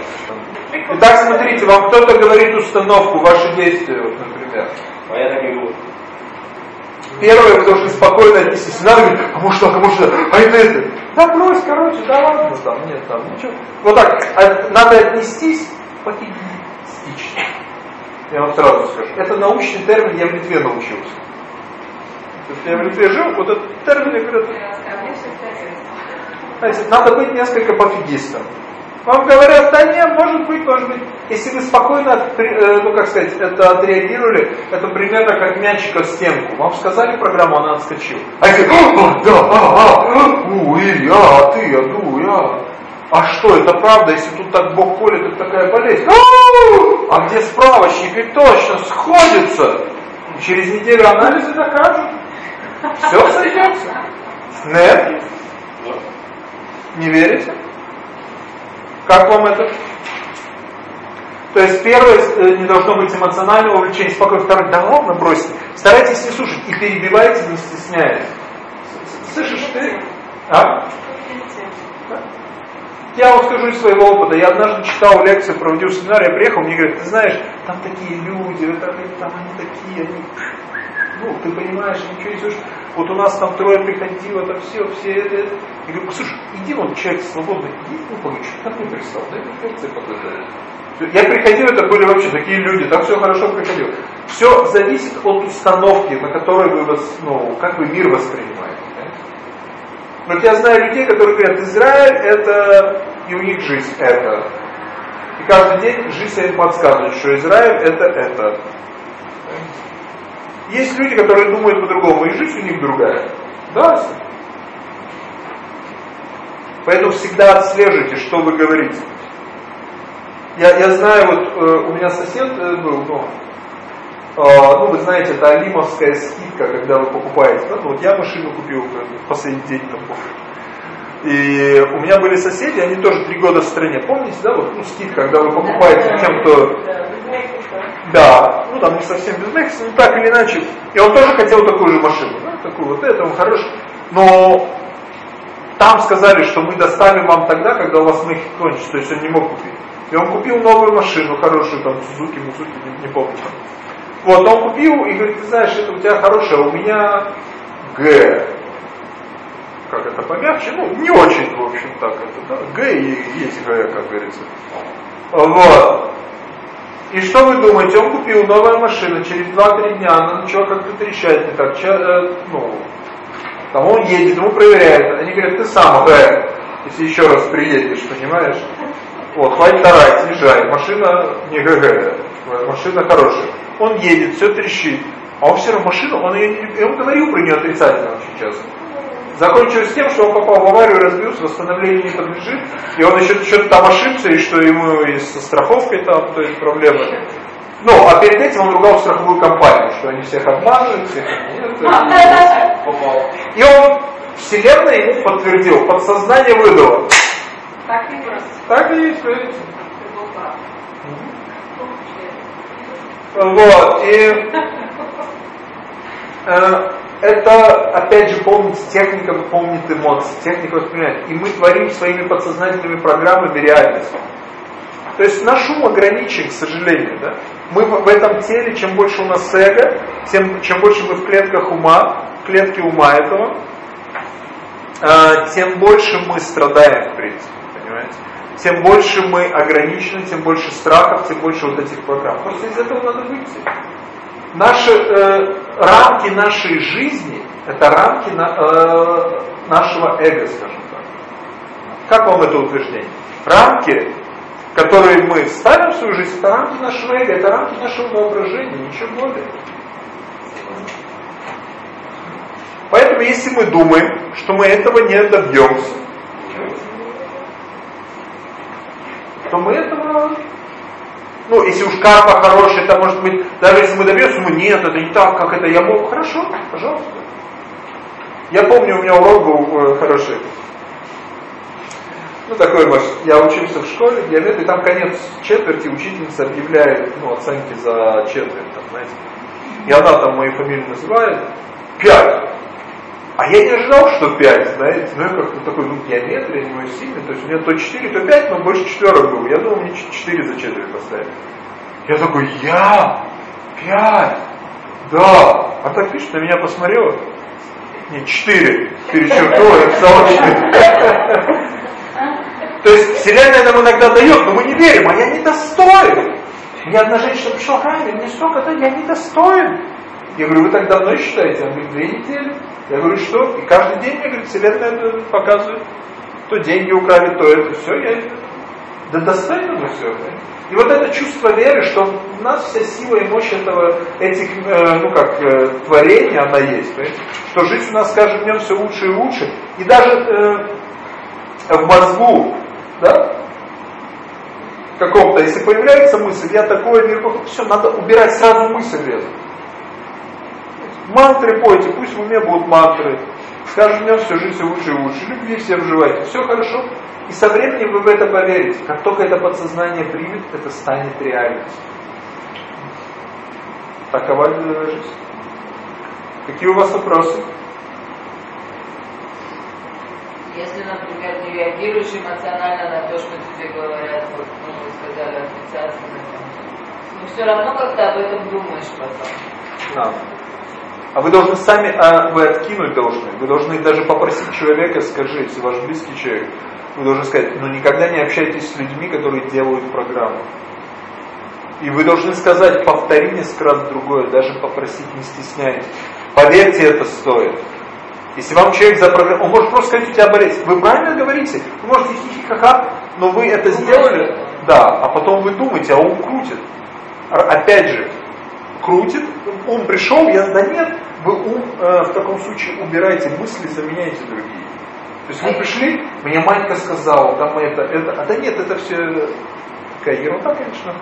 Итак, смотрите, вам кто-то говорит установку, ваши действия, вот, например. А я так и буду. Первое, вы должны спокойно отнестись. Надо говорить, а может так, а может так, а это это. Да брось, короче, да ладно, там, нет, там, ничего. Вот так, а, надо отнестись пофигистично. Я вам сразу скажу. Это научный термин, я в Литве научился. То есть я в Литве жил, вот этот термин, я говорю, знаете, надо быть несколько пофигистом. Вам говорят, да нет, может быть, может быть. Если вы спокойно, э, ну как сказать, это отреагировали, это примерно как мячик о стенку. Вам сказали программу, она отскочила. А если, а, да, а, а, у, Илья, а ты, я, ду, я. А что, это правда, если тут так Бог колет, это такая болезнь. А где справочник? И точно, сходится. Через неделю анализы докажут. Все сойдется. Нет? Не верите? Как вам это? То есть первое, э, не должно быть эмоционального увлечения, спокойно. Второе, да ладно, бросьте. Старайтесь не слушать и перебивайте, не стесняясь. Слышишь ты? А? Я вам скажу из своего опыта. Я однажды читал лекцию, проводил семинар, я приехал, мне говорят, ты знаешь, там такие люди, это, там они такие, они... Ну, ты понимаешь, ничего не слышишь. Вот у нас там трое приходило, это все, все это, это. Я говорю, слушай, иди вот человек свободный, иди, ну, получи, как ты пристал, дай мне лекции подготовить. Я приходил, это были вообще такие люди, так все хорошо приходил. Все зависит от установки, на которой вы, ну, как вы мир воспринимаете. Вот я знаю людей, которые говорят, Израиль это, и у них жизнь это. И каждый день жизнь им подсказывает, что Израиль это это. Есть люди, которые думают по-другому, и жизнь у них другая. Да? Поэтому всегда отслеживайте, что вы говорите. Я, я знаю, вот э, у меня сосед э, был, э, ну, вы знаете, это алимовская скидка, когда вы покупаете. Да? Ну, вот я машину купил в последний день там И у меня были соседи, они тоже три года в стране. Помните, да, вот ну, скидка, когда вы покупаете тем, кто да, ну там не совсем без Мексики, но так или иначе. И он тоже хотел такую же машину. Да? такую вот это, он хороший. Но там сказали, что мы доставим вам тогда, когда у вас мехи кончится, то есть он не мог купить. И он купил новую машину, хорошую, там, Сузуки, Мусуки, не, не помню. Вот, он купил и говорит, ты знаешь, это у тебя хорошее, а у меня Г. Как это помягче? Ну, не очень, в общем, так это, да? Г и есть Г, как говорится. Вот. И что вы думаете, он купил новую машину, через 2-3 дня она начала как-то трещать не так, э, ну, там он едет, ему проверяют, они говорят, ты сам, Г, если еще раз приедешь, понимаешь? Вот, хватит орать, езжай, машина не ГГ, машина хорошая. Он едет, все трещит, а он все равно машину, он я ему говорил про нее отрицательно очень часто. Закончилось тем, что он попал в аварию, разбился, восстановлению не подлежит, и он еще что-то там ошибся, и что ему и со страховкой там, то есть проблемы. Ну, а перед этим он ругал страховую компанию, что они всех обманывают, всех нет. И он, Вселенная ему подтвердил, подсознание выдало. Так и просто. Так и есть, Вот, и э, это, опять же, помните, техника помнит эмоции, техника воспринимает. И мы творим своими подсознательными программами реальность. То есть наш ум ограничен, к сожалению. Да? Мы в этом теле, чем больше у нас эго, тем, чем больше мы в клетках ума, в клетке ума этого, э, тем больше мы страдаем, в принципе? Тем больше мы ограничены, тем больше страхов, тем больше вот этих программ. Просто из этого надо выйти. Наши э, рамки нашей жизни, это рамки на, э, нашего эго, скажем так. Как вам это утверждение? Рамки, которые мы ставим в свою жизнь, это рамки нашего эго, это рамки нашего воображения, ничего более. Поэтому если мы думаем, что мы этого не добьемся, то мы этого ну, если уж карма хорошая, это может быть, даже если мы добьемся, мы нет, это не так, как это я мог. Хорошо, пожалуйста. Я помню, у меня урок был э, хороший. Ну, такой, может, я учился в школе, геометрии, там конец четверти, учительница объявляет, ну, оценки за четверть, там, знаете. И она там мою фамилию называет. Пять. А я не ожидал, что 5, знаете, ну я как-то такой, ну геометрия не мой сильный, то есть у меня то 4, то 5, но больше четверок был. Я думал, мне 4 за четверть поставить. Я такой, я? 5? Да. А так видишь, на меня посмотрела. Не, 4. Перечеркнула, я написала 4. То есть Вселенная нам иногда дает, но мы не верим, а я не достоин. Мне одна женщина пришла, Рами, мне столько-то, я не достоин. Я говорю, вы так давно считаете? Она говорит, две недели. Я говорю, что? И каждый день, мне говорит, Вселенная это показывает. То деньги украли, то это, все, я да достойно все. И вот это чувство веры, что у нас вся сила и мощь этого, этих, э, ну как, э, творений, она есть. Понимаете? Что жизнь у нас с каждым днем все лучше и лучше. И даже э, в мозгу, да, каком-то, если появляется мысль, я такой мир, все, надо убирать сразу мысль эту. Мантры пойте, пусть в уме будут мантры. С каждым днем все жизнь все лучше и лучше. Любви все вживайте. Все хорошо. И со временем вы в это поверите. Как только это подсознание примет, это станет реальностью. Такова жизнь. Какие у вас вопросы? Если, например, не реагируешь эмоционально на то, что тебе говорят, вот, ну, вы сказали, отрицательно, но все равно как-то об этом думаешь потом. Да. А вы должны сами, а вы откинуть должны. Вы должны даже попросить человека, скажи, если ваш близкий человек, вы должны сказать, ну никогда не общайтесь с людьми, которые делают программу. И вы должны сказать, повтори несколько другое, даже попросить, не стесняйтесь. Поверьте, это стоит. Если вам человек запрограммировал, он может просто сказать, у тебя болезнь. Вы правильно говорите? Вы можете хихихаха, но вы это сделали, да, а потом вы думаете, а ум крутит. Опять же, крутит, ум пришел, я, да нет, вы ум э, в таком случае убираете мысли, заменяете другие. То есть вы пришли, мне Манька сказала, там это, это, а да нет, это все такая ерунда, конечно.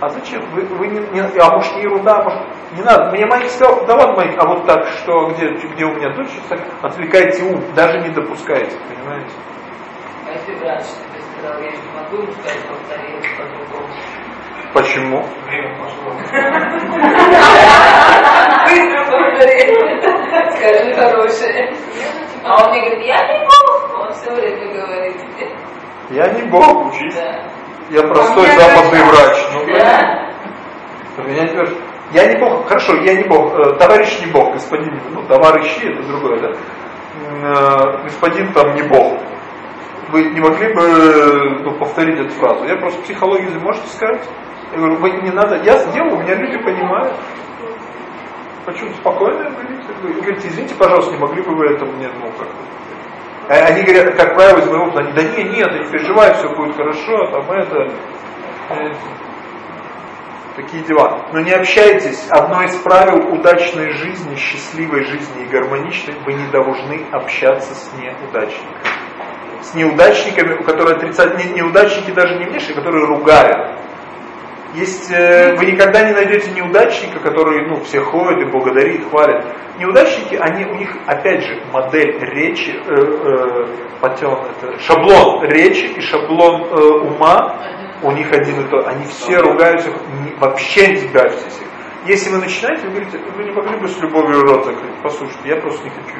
А зачем? Вы, вы не, не, а может не ерунда, а может не надо. Мне Манька сказал, да ладно, Манька, а вот так, что где, где у меня дочь, так отвлекайте ум, даже не допускайте, понимаете? А если врач тебе сказал, я не могу сказать, повтори по-другому. Почему? Скажи хорошее. А он мне говорит, я не Бог. Он все время говорит. Я не Бог, учись. Да. Я простой западный врач. Ну, Да? Меня говорят, я не Бог, хорошо, я не Бог, э, товарищ не Бог, господин, ну, товарищи, это другое, да? Э, господин там не Бог. Вы не могли бы э, ну, повторить эту фразу? Я просто психологию можете сказать? Я говорю, вы не надо, я сделал, у меня люди понимают. Хочу спокойно говорить. Говорите, извините, пожалуйста, не могли бы вы это мне, ну, как а Они говорят, как правило, из моего они, да нет, нет, не переживай, все будет хорошо, там это, это такие дела. Но не общайтесь. Одно из правил удачной жизни, счастливой жизни и гармоничной, вы не должны общаться с неудачниками. С неудачниками, у которых отрицательные неудачники даже не внешние, которые ругают. Есть, э, вы никогда не найдете неудачника, который ну, все ходит и благодарит, хвалит. Неудачники, они, у них, опять же, модель речи, э, э, патен, это шаблон речи и шаблон э, ума у них один и тот. Они все ругаются, вообще не сбавьтесь их. Если вы начинаете, вы говорите, вы не могли бы с любовью рот закрыть? Послушайте, я просто не хочу.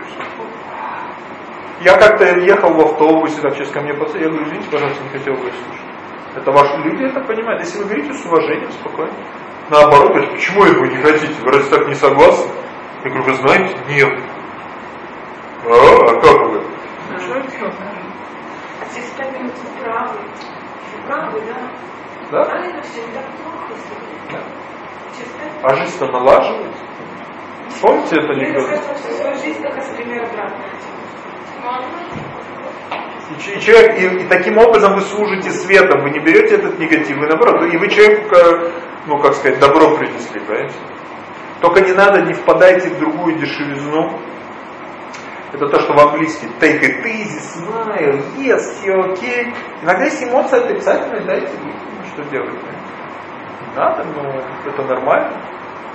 Я как-то ехал в автобусе, так сейчас ко мне пацан, я говорю, извините, пожалуйста, не хотел бы слушать. Это ваши люди это понимают. Если вы говорите с уважением, спокойно. Наоборот, говорит, почему вы не хотите? Вы разве так не согласны? Я говорю, вы знаете? Нет. А, а как вы? Здесь пять минут правы. Правы, да? Да? Правильно все не так плохо. Да. Через пять А жизнь-то налаживается. Помните это Я анекдот? рассказывала всю свою жизнь как раз пример обратно. И, человек, и, и таким образом вы служите светом, вы не берете этот негатив, вы наоборот, и вы человеку, ну как сказать, добро принесли, понимаете? Только не надо, не впадайте в другую дешевизну. Это то, что в английский take it easy, smile, yes, все окей. Иногда есть эмоция отрицательная, дайте ну что делать? Не надо, но это нормально.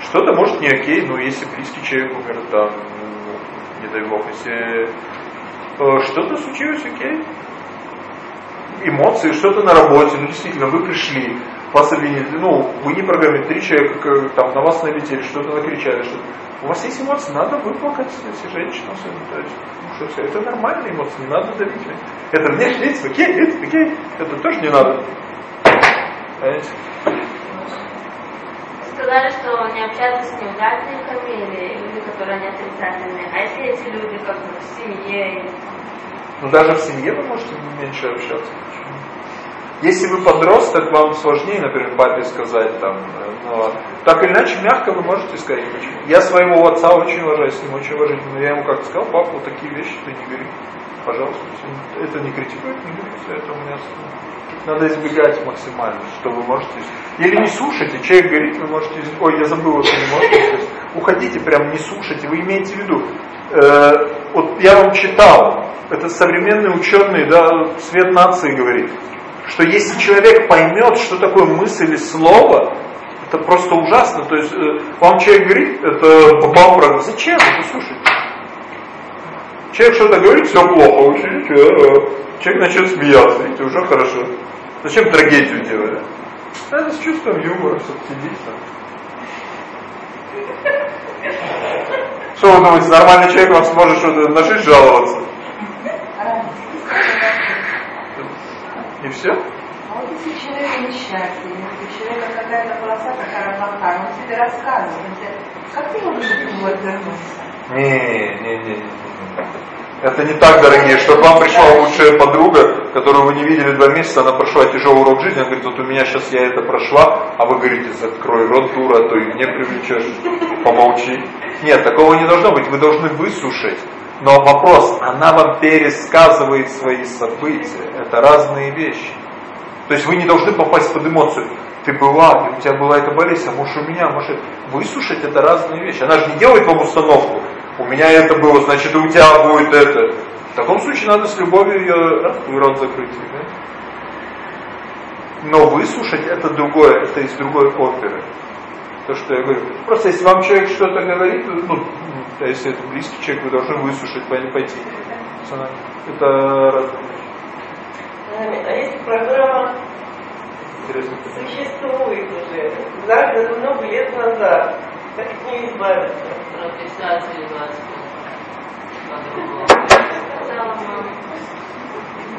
Что-то может не окей, но если близкий человек умер, там, ну, не дай бог, если что-то случилось, окей. Эмоции, что-то на работе, ну действительно, вы пришли, вас обвинили, ну, вы не программируете, три человека как, там на вас налетели, что-то накричали, что у вас есть эмоции, надо выплакать, если женщина, особенно, то есть, ну, что сказать, это нормальные эмоции, не надо давить. Это внешний лиц, окей, лиц, окей, это тоже не надо. Понимаете? Сказали, что не общаться с неудачниками или люди, которые не отрицательные. А если эти люди как бы в семье? Но даже в семье вы можете меньше общаться. Если вы подросток, вам сложнее, например, папе сказать там, э, но так или иначе мягко вы можете сказать почему. Я своего отца очень уважаю, с ним очень уважительно, но я ему как сказал, папа, вот такие вещи ты не говори, пожалуйста, это не критикует, не говори, все это у меня надо избегать максимально, что вы можете. Или не слушайте, человек говорит, вы можете, ой, я забыл, что не можете. Уходите, прям не слушайте, вы имеете в виду. Э, вот я вам читал, это современный ученый, да, свет нации говорит, что если человек поймет, что такое мысль и слово, это просто ужасно. То есть э, вам человек говорит, это бабам зачем вы слушаете? Человек что-то говорит, все плохо, вы сидите, а, человек начнет смеяться, видите, уже хорошо. Зачем трагедию делать? Надо с чувством юмора сидеть там. Что вы думаете, нормальный человек вам сможет что-то на жизнь жаловаться? И все? А вот если человек несчастный, если у человека какая-то полоса такая плохая, он тебе рассказывает, как ты можешь от него отвернуться? Не, не, не, не. Это не так, дорогие, что к вам пришла лучшая подруга, которую вы не видели два месяца, она прошла тяжелый урок жизни, она говорит, вот у меня сейчас я это прошла, а вы говорите, закрой рот, дура, а то и мне привлечешь, помолчи. Нет, такого не должно быть, вы должны выслушать. Но вопрос, она вам пересказывает свои события, это разные вещи. То есть вы не должны попасть под эмоцию. Ты была, у тебя была эта болезнь, а может у меня, может... Выслушать это разные вещи. Она же не делает вам установку. У меня это было, значит и у тебя будет это. В таком случае надо с любовью ее раз, и рот закрыть. Да? Но выслушать это другое, это из другой оперы. То, что я говорю. Просто если вам человек что-то говорит, ну, а если это близкий человек, вы должны выслушать, пойти. Это разные вещи. А если программа Интересно. существует уже, много лет назад, как от нее избавиться? Profesați, luați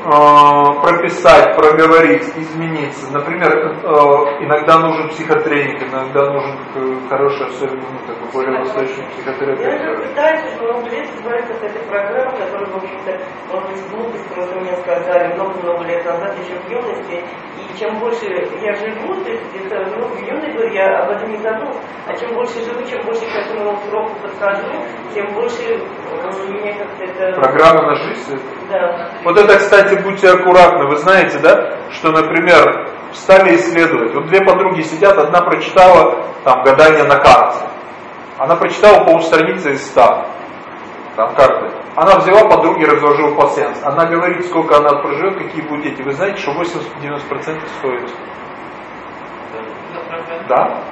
прописать, проговорить, измениться. Например, э, иногда нужен психотренинг, иногда нужен хороший, особенно ну, такой более восточный психотерапевт. Я пытаюсь уже много лет избавиться от этой программы, которая, в общем-то, может быть, глупость, просто мне сказали много-много лет назад, еще в юности. И чем больше я живу, то есть где-то ну, в юной говорю, я об этом не забыл, а чем больше живу, чем больше к этому сроку подхожу, тем больше у меня как-то это... Программа на жизнь? Да. Вот это, кстати, будьте аккуратны. Вы знаете, да, что, например, стали исследовать. Вот две подруги сидят, одна прочитала там гадание на карте. Она прочитала полустраницы из ста. Там карты. Она взяла подруги, разложила по сеанс. Она говорит, сколько она проживет, какие будут дети. Вы знаете, что 80-90% стоит? Да?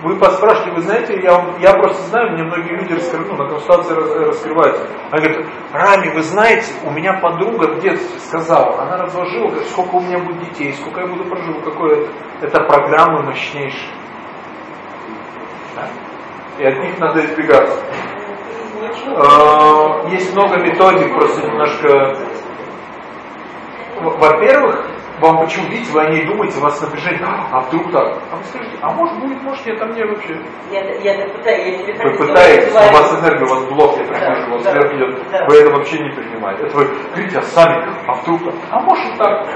Вы поспрашиваете, вы знаете, я, я просто знаю, мне многие люди раскрывают, ну, на консультации раскрываются. Она говорит, Рами, вы знаете, у меня подруга в детстве сказала, она разложила, говорит, сколько у меня будет детей, сколько я буду проживу, какое это. Это программы мощнейшие. Да? И от них надо избегаться. Э, есть много методик, просто немножко... Во-первых, вам почему, видите, вы о ней думаете, у вас напряжение, а вдруг так? А вы скажете, а может будет, может нет, а мне вообще. Я, я, я пытаюсь, я Вы пытаетесь, у вас энергия, у вас блок, я прихожу, у вас да, вверх идет, да. вы это вообще не принимаете. Это вы говорите, а сами, а вдруг так? А может так?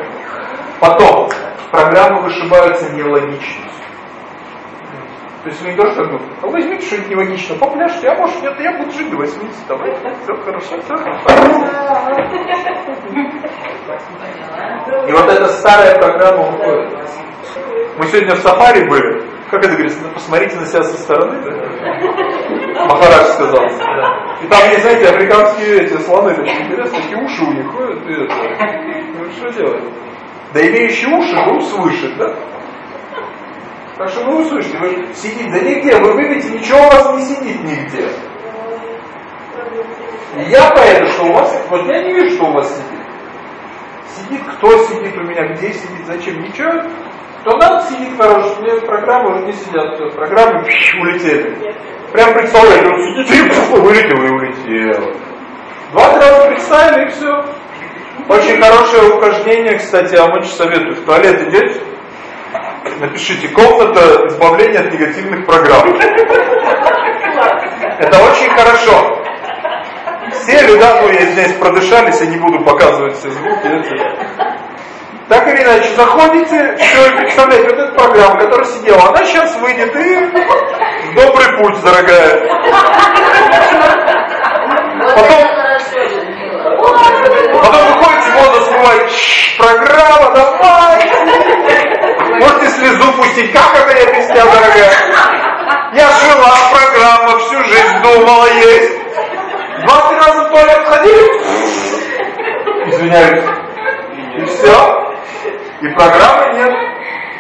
Потом, программы вышибаются нелогичностью. То есть вы не тоже как бы, а возьмите что-нибудь нелогично, попляшьте, а может нет, я буду жить до 80, давай, все хорошо, все хорошо. И вот эта старая программа уходит. Мы сегодня в сафари были, как это говорится, посмотрите на себя со стороны, да? Махарадж сказал. И там есть, знаете, африканские эти слоны, такие интересные, такие уши у них ходят, и это, ну что делать? Да имеющие уши будут слышать, да? Так что вы услышите, вы сидите, да нигде, вы выпьете, ничего у вас не сидит нигде. Я поэтому, что у вас, вот я не вижу, что у вас сидит. Сидит, кто сидит у меня, где сидит, зачем, ничего. Кто надо сидит хорошо, мне программы уже не сидят, программы пш, улетели. Прям представляете, вот сидите, и и улетел. Два-три раза представили и все. Очень хорошее упражнение, кстати, вам очень советую. В туалет идете, напишите комната избавления от негативных программ. Это очень хорошо. Сели, да, ну я здесь продышались, я не буду показывать все звуки. Так или иначе, заходите, все, представляете, вот эта программа, которая сидела, она сейчас выйдет и в добрый путь, дорогая. Потом, потом выходите, воду смывать, программа, давай. Можете слезу пустить, как это я тебя, дорогая? Я жила, программа, всю жизнь думала есть. Два-три раза в туалет ходили? Извиняюсь. И все? И программы нет.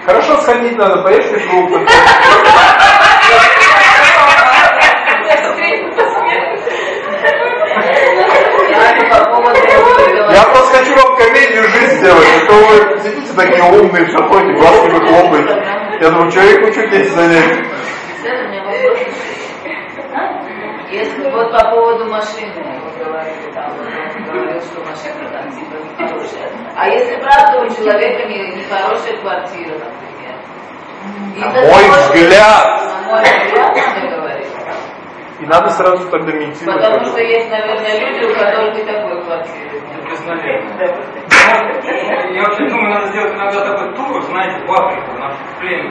Хорошо сходить надо, поехали в Я просто хочу вам комедию жизнь сделать, а то вы сидите такие умные, все ходите, глазки вы хлопаете. Я думаю, что я их учу эти занятия. Если вот по поводу машины, вы говорили, там, он говорил, что машина там типа нехорошая. А если правда у человека не, нехорошая квартира, например? На мой взгляд. На мой взгляд, надо говорить. И надо сразу тогда медитировать. Потому что есть, наверное, люди, у которых и такой квартиры Я вообще думаю, надо сделать иногда такой тур, знаете, в Африку, на племя.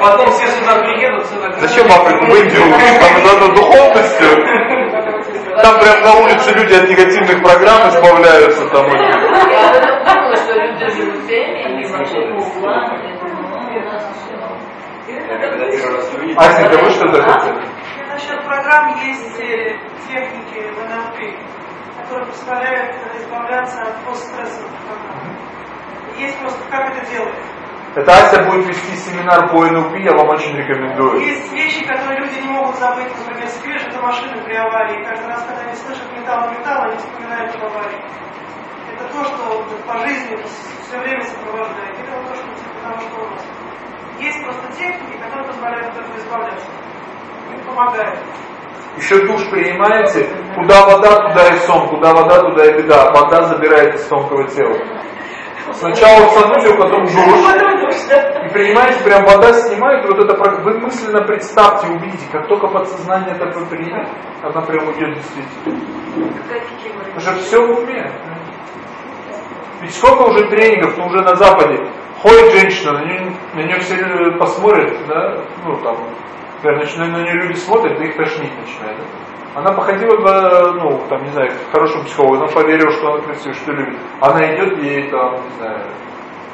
Потом все сюда приедут, все так... Зачем в Африку? В Индию? Там надо духовностью. Там прям на улице люди от негативных программ избавляются. Там Я думала, что люди живут теми, и вообще по углам, Асенька, вы что-то хотите? Насчет программ есть э, техники в НЛП, которые позволяют избавляться от постстрессовых. Есть просто, как это делать? Это Ася будет вести семинар по НЛП, я вам очень рекомендую. Есть вещи, которые люди не могут забыть. Например, скрежет машины при аварии. Каждый раз, когда они слышат металл, металл, они вспоминают об аварии. Это то, что по жизни все время сопровождает. Это то, что типа того, что у нас. Есть просто техники, которые позволяют от этого избавляться. Им помогают. Еще душ принимаете, куда вода, туда и сон, куда вода, туда и беда. Вода забирает из тонкого тела. Сначала в санузел, потом душ. И принимаете, прям вода снимает, вот это вы мысленно представьте, увидите, как только подсознание такое примет, она прям уйдет действительно. Уже все в уме. Ведь сколько уже тренингов, ну уже на Западе, ходит женщина, на нее, на нее все посмотрят, да, ну там, на, на нее люди смотрят, да их тошнить начинает. Да? Она походила, ну, там, не знаю, к хорошему психологу, она поверила, что она красивая, что любит. Она идет, ей там, не знаю,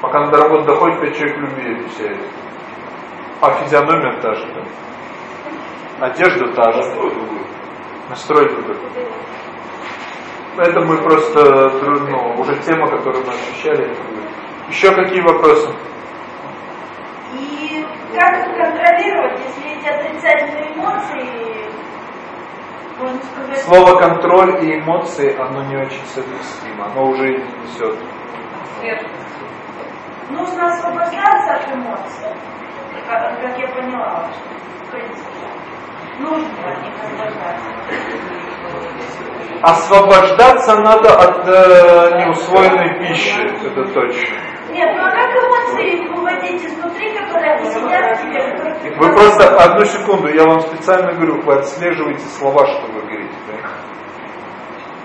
пока она до работы доходит, пять человек любви все. А физиономия та же. Да? Одежда та же. Настрой другой. Это мы просто, ну, уже тема, которую мы освещали. Еще какие вопросы? И как это контролировать, если эти отрицательные эмоции Слово контроль и эмоции, оно не очень совместимо, оно уже не несет. Нужно освобождаться от эмоций, как, как я поняла, в принципе. Нужно от них освобождаться. Освобождаться надо от э, неусвоенной пищи, это точно. Нет, ну а как эмоции выводить изнутри, которые сидят в тебе, которые... Вы просто, одну секунду, я вам специально говорю, вы отслеживаете слова, что вы говорите.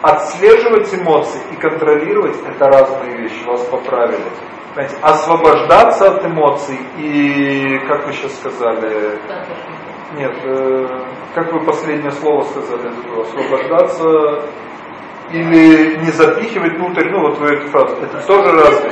Отслеживать эмоции и контролировать – это разные вещи, вас поправили. Знаете, освобождаться от эмоций и, как вы сейчас сказали, нет, э, как вы последнее слово сказали, освобождаться или не запихивать внутрь, ну вот вы эту фразу, это тоже разные.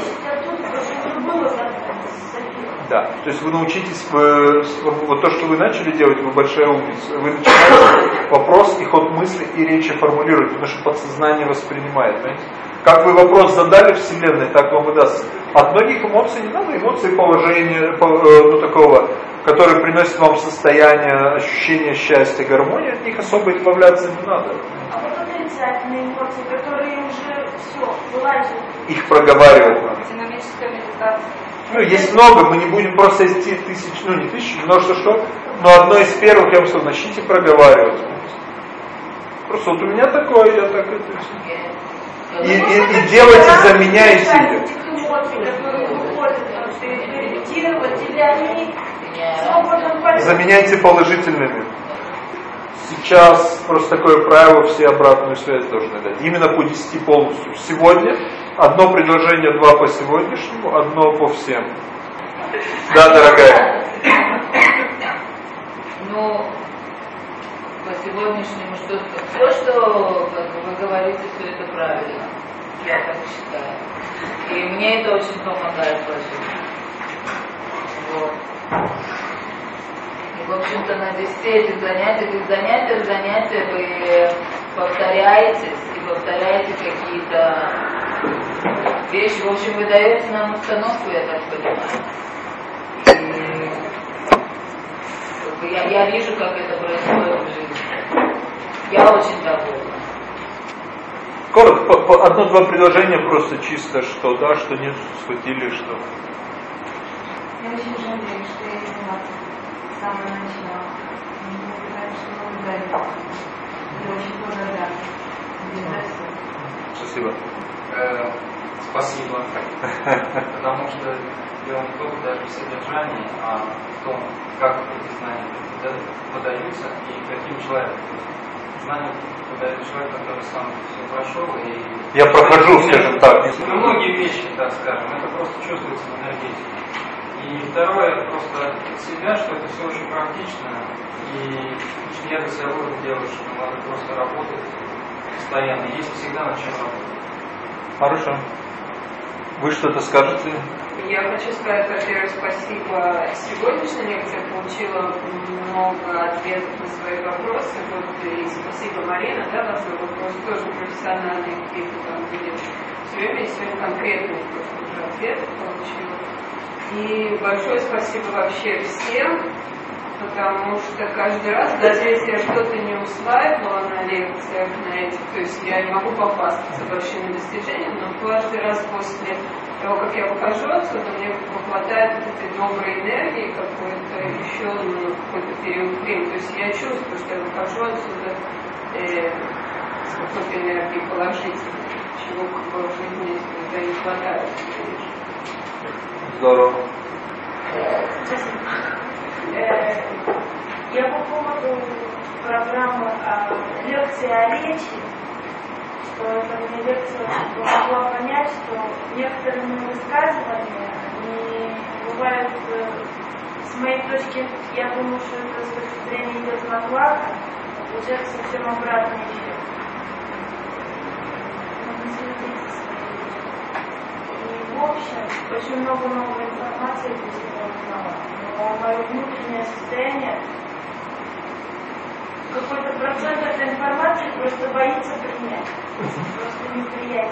Да, то есть вы научитесь, вот то, что вы начали делать, вы большая умница. Вы начинаете вопрос и ход мысли и речи формулировать, потому что подсознание воспринимает. Понимаете? Как вы вопрос задали Вселенной, так вам и даст. От многих эмоций не надо, эмоции положения, э, ну такого, которые приносят вам состояние, ощущение счастья, гармонии, от них особо избавляться не надо. А вот отрицательные эмоции, которые уже все, вылазят. Их проговаривать надо. Динамическая медитация. Ну, есть много, мы не будем просто идти тысяч, ну не тысяч, но что что, но одно из первых, я вам сказал, начните проговаривать. Просто вот у меня такое, я так это... И, и, и делайте за меня и сидя. Заменяйте положительными. Сейчас просто такое правило, все обратную связь должны дать. Именно по 10 полностью. Сегодня одно предложение, два по сегодняшнему, одно по всем. Да, дорогая. Ну, по сегодняшнему что все, что вы говорите, все это правильно. Я так считаю. И мне это очень помогает в. Вот в общем-то, на 10 этих занятиях, из занятия в занятие вы повторяетесь и повторяете какие-то вещи. В общем, вы даете нам установку, я так понимаю. И я, я вижу, как это происходит в жизни. Я очень довольна. Коротко, одно-два предложения просто чисто, что да, что нет, схватили, что. Я очень жалею, что я не могу самого начала. Мне казалось, что мы ударили. Я очень благодарна. Спасибо. Спасибо. Потому что дело не только даже в содержании, а в том, как эти знания подаются и каким человеком. Знания подает человек, который сам все прошел и... Я прохожу, скажем так. Ну, многие вещи, так скажем, это просто чувствуется в энергетике. И второе, просто от себя, что это все очень практично. И я для себя вывод делаю, что надо просто работать постоянно. Есть всегда над чем работать. Хорошо. Вы что-то скажете? Я хочу сказать, во-первых, спасибо. Сегодняшняя лекция получила много ответов на свои вопросы. Вот, и спасибо, Марина, да, на свой вопрос тоже профессиональные какие-то там были. Все время я сегодня конкретные ответы получила. И большое спасибо вообще всем, потому что каждый раз, даже если я что-то не усваивала на лекциях, на этих, то есть я не могу попасться большими достижениями, но каждый раз после того, как я выхожу отсюда, мне хватает вот этой доброй энергии какой-то еще ну, какой-то период времени. То есть я чувствую, что я выхожу отсюда э, с какой-то энергией положительной, чего как бы в жизни иногда не хватает. Здорово. Э, Я по поводу программы а, лекции о речи, что это мне лекция помогла понять, что некоторые мои высказывания, они бывают, э, с моей точки, я думаю, что это с точки зрения идет на благо, а получается совсем обратный эффект. Нужно следить за своей речью. И в общем, очень много новой информации для себя узнала. Мое внутреннее состояние, какой-то процент этой информации просто боится принять. Просто неприятие.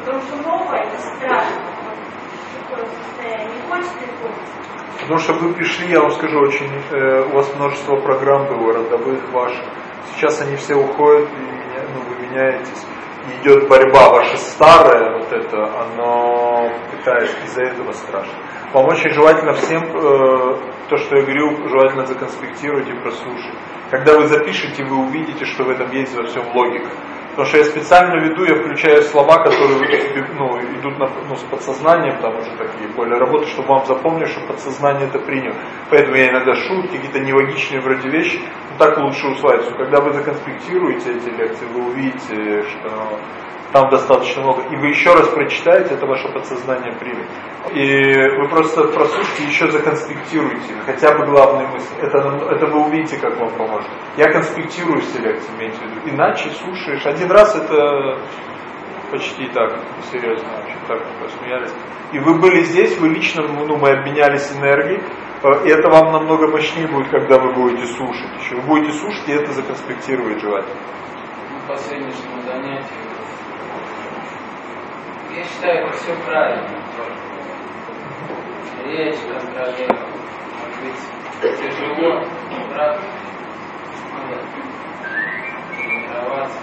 Потому что новое это страшно. Такое состояние. Не хочется и хочется. Потому что вы пришли, я вам скажу, очень, э, у вас множество программ было, родовых ваших. Сейчас они все уходят, и ну, вы меняетесь. Идет борьба. Ваше старое, вот это, оно пытается, из-за этого страшно. Вам очень желательно всем, э, то, что я говорю, желательно законспектировать и прослушать. Когда вы запишете, вы увидите, что в этом есть во всем логика. Потому что я специально веду, я включаю слова, которые ну, идут на, ну, с подсознанием, там уже такие более работы, чтобы вам запомнить, что подсознание это принял. Поэтому я иногда шутки, какие-то нелогичные вроде вещи, но так лучше усваиваются. Когда вы законспектируете эти лекции, вы увидите, что там достаточно много. И вы еще раз прочитаете, это ваше подсознание примет. И вы просто прослушайте, еще законспектируйте, хотя бы главные мысли. Это, это вы увидите, как вам поможет. Я конспектирую все лекции, имейте в виду. Иначе слушаешь. Один раз это почти так, серьезно, очень так посмеялись. И вы были здесь, вы лично, ну, мы обменялись энергией, и это вам намного мощнее будет, когда вы будете слушать еще. Вы будете слушать, и это законспектировать желательно. По сегодняшнему занятию я считаю, все правильно Речь контролировать. Может быть, тяжело, правда? Надо тренироваться.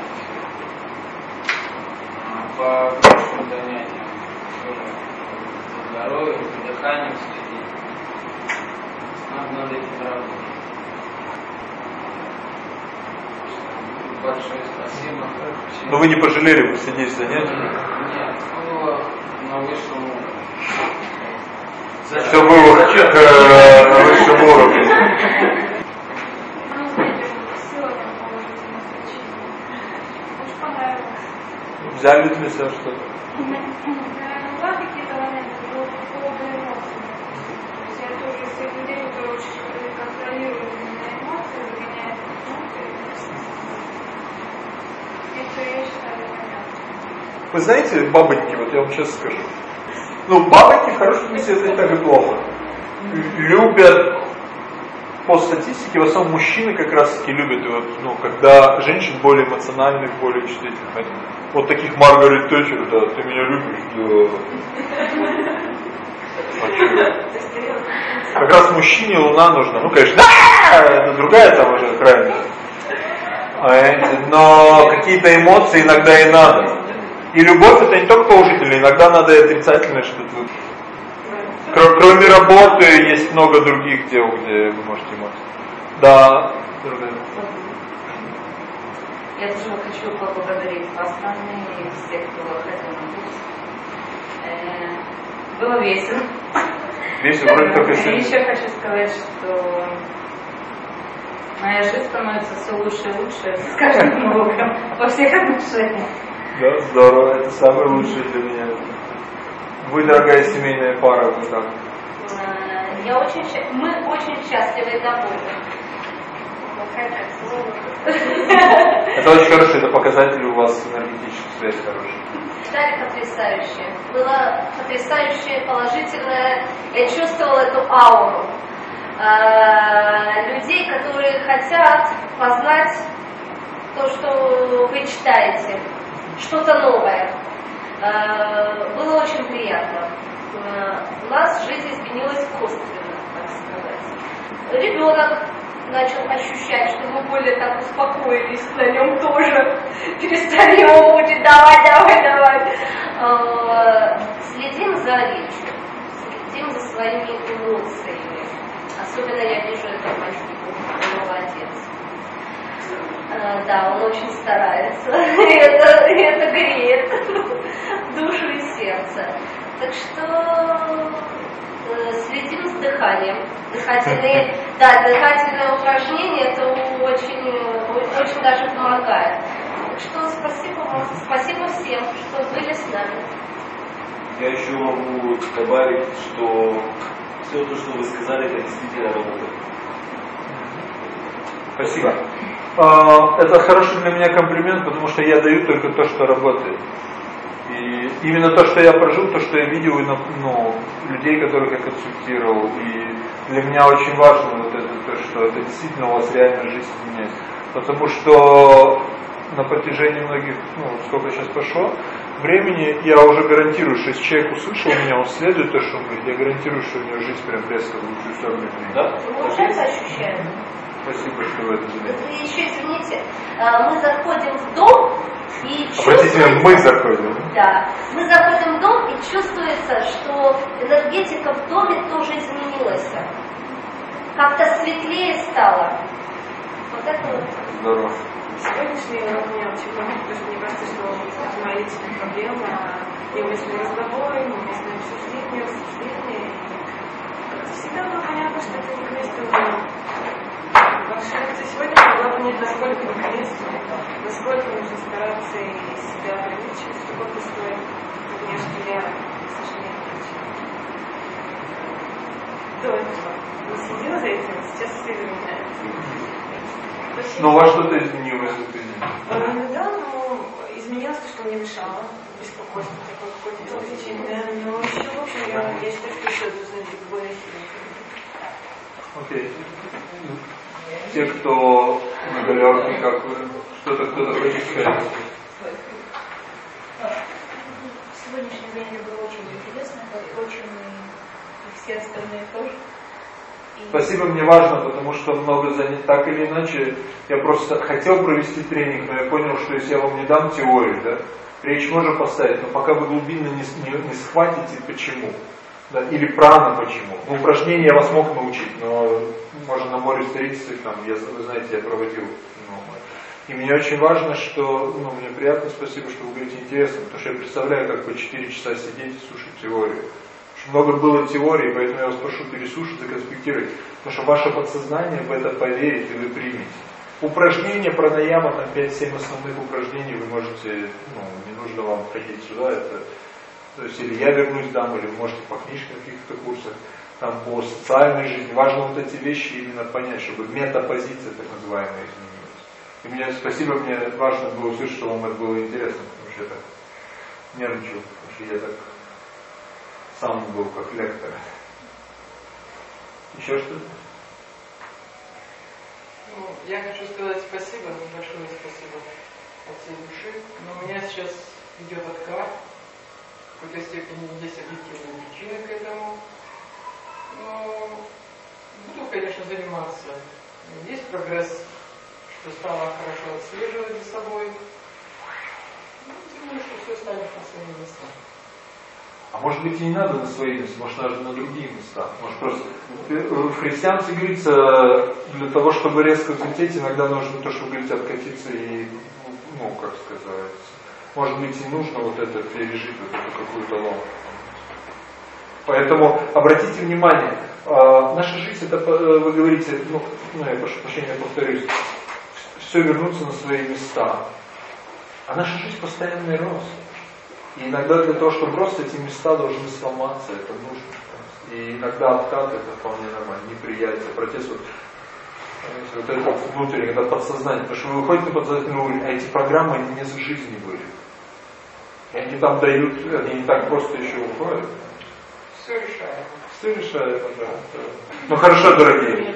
По прошлым занятиям по дыханию следить. Надо над этим работать. Большое спасибо. Но вы не пожалели посидеть занятия? Нет, было на высшем уровне. Все было э, на высшем уровне. Ну. Взяли для себя что-то? Наверное, два какие-то моменты было по поводу эмоций. То есть я тоже из тех людей, которые очень контролируют именно эмоции, загоняют эмоции. Это я считаю понятно. Вы знаете, бабоньки, вот я вам честно скажу. Ну, бабоньки в хорошем смысле это не так и плохо. Любят, по статистике, в основном мужчины как раз таки любят, и вот, ну, когда женщин более эмоциональных, более чувствительных. Вот таких Маргарет Тэтчер, да, ты меня любишь, да. Как раз мужчине луна нужна. Ну, конечно, это другая там уже крайность. Но какие-то эмоции иногда и надо. И любовь это не только положительная, иногда надо и отрицательное что-то. Кр- Кроме работы есть много других дел, где вы можете эмоции. Да, другая. Я тоже хочу поблагодарить вас, Анны, и всех, кто ходил на курс. Э, Было весело. Весело, вроде только И сегодня. еще хочу сказать, что моя жизнь становится все лучше и лучше с каждым уроком во всех отношениях. Да, здорово, это самое лучшее для меня. Вы, дорогая семейная пара, вы как? Э, Я очень, мы очень счастливы и довольны. Так. Это очень хорошо, это показатель у вас энергетическая связь хорошая. Читали потрясающе. Было потрясающе, положительное. Я чувствовала эту ауру э, людей, которые хотят познать то, что вы читаете, что-то новое. Э, было очень приятно. Э, у нас жизнь изменилась косвенно, так сказать. ребенок начал ощущать, что мы более так успокоились на нем тоже, перестали его мучить, давай, давай, давай. А, следим за речью, следим за своими эмоциями. Особенно я вижу это в мальчику, молодец. А, да, он очень старается, это, это греет душу и сердце. Так что э, следим с дыханием. Дыхательные, да, дыхательные упражнения это очень, очень даже помогает. Так что спасибо вам, спасибо всем, что были с нами. Я еще могу добавить, что все то, что вы сказали, это действительно работает. Спасибо. А, это хороший для меня комплимент, потому что я даю только то, что работает. И именно то, что я прожил, то, что я видел ну, людей, которых я консультировал. И для меня очень важно вот это, то, что это действительно у вас реально жизнь изменяется. Потому что на протяжении многих, ну, сколько сейчас прошло, времени, я уже гарантирую, что если человек услышал меня, он следует то, что он говорит, я гарантирую, что у него жизнь прям резко в лучшую сторону Да? Мы уже это. Спасибо, что вы это заметили. Еще извините, а, мы заходим в дом и Обратите внимание, мы заходим. Да, мы заходим в дом и чувствуется, что энергетика в доме тоже изменилась. Как-то светлее стало. Вот это вот. Здорово. Сегодняшний урок меня очень помог, потому что мне кажется, что это моя личная проблема, неуместные разговоры, неуместные обсуждения, рассуждения. Всегда было понятно, что это не к лекция сегодня понять, насколько не к месту, насколько нужно стараться и себя ограничивать в какой-то стоит, потому что я, к сожалению, до этого не следила за этим, сейчас все изменяется. Но у вас что-то изменилось в этой Ну да, но изменилось то, что мне мешало. Беспокойство такое какое-то. Да, но еще, в общем, я, я считаю, что еще должны быть более сильные. Окей. Те, кто на галерке, как вы, что-то кто-то хочет сказать. Сегодняшнее время было очень интересно, очень и все остальные тоже. Спасибо, мне важно, потому что много занят так или иначе. Я просто хотел провести тренинг, но я понял, что если я вам не дам теорию, да, речь можно поставить, но пока вы глубинно не, не, не схватите, почему. Да, или прана почему. Ну, упражнения я вас мог научить, но можно на море встретиться, там, я, вы знаете, я проводил ну, и мне очень важно, что, ну, мне приятно, спасибо, что вы говорите интересно, потому что я представляю, как по 4 часа сидеть и слушать теорию много было теории, поэтому я вас прошу переслушать, законспектировать, потому что ваше подсознание в это поверит и вы примете. Упражнения пранаяма, там 5-7 основных упражнений, вы можете, ну, не нужно вам ходить сюда, это, то есть или я вернусь дам, или вы можете по книжкам каких-то курсах, там по социальной жизни. Важно вот эти вещи именно понять, чтобы метапозиция так называемая изменилась. И мне спасибо, мне важно было услышать, что вам это было интересно, потому что я так нервничал, потому что я так сам был как лектор. Еще что-то? Ну, я хочу сказать спасибо, большое спасибо от всей души. Но у меня сейчас идет откат. Какой-то степени есть объективные причины к этому. Но буду, конечно, заниматься. Есть прогресс, что стало хорошо отслеживать за собой. Ну, думаю, что все станет на свои места. А может быть и не надо на свои места, может надо на другие места. Может просто в христианстве говорится, для того, чтобы резко взлететь, иногда нужно то, что говорите, откатиться и, ну, как сказать, может быть и нужно вот это пережить, вот эту какую-то ломку. Поэтому обратите внимание, наша жизнь, это вы говорите, ну, ну я прошу прощения, повторюсь, все вернуться на свои места. А наша жизнь постоянный рост. И иногда для того, чтобы просто эти места должны сломаться, это нужно. И иногда откат это вполне нормально, неприятие, протест. Вот, вот это внутреннее, когда подсознание, потому что вы выходите на подсознательный а эти программы они не с жизни были. Они там дают, они не так просто еще уходят. Все решаем. Все решает, да. Ну хорошо, дорогие.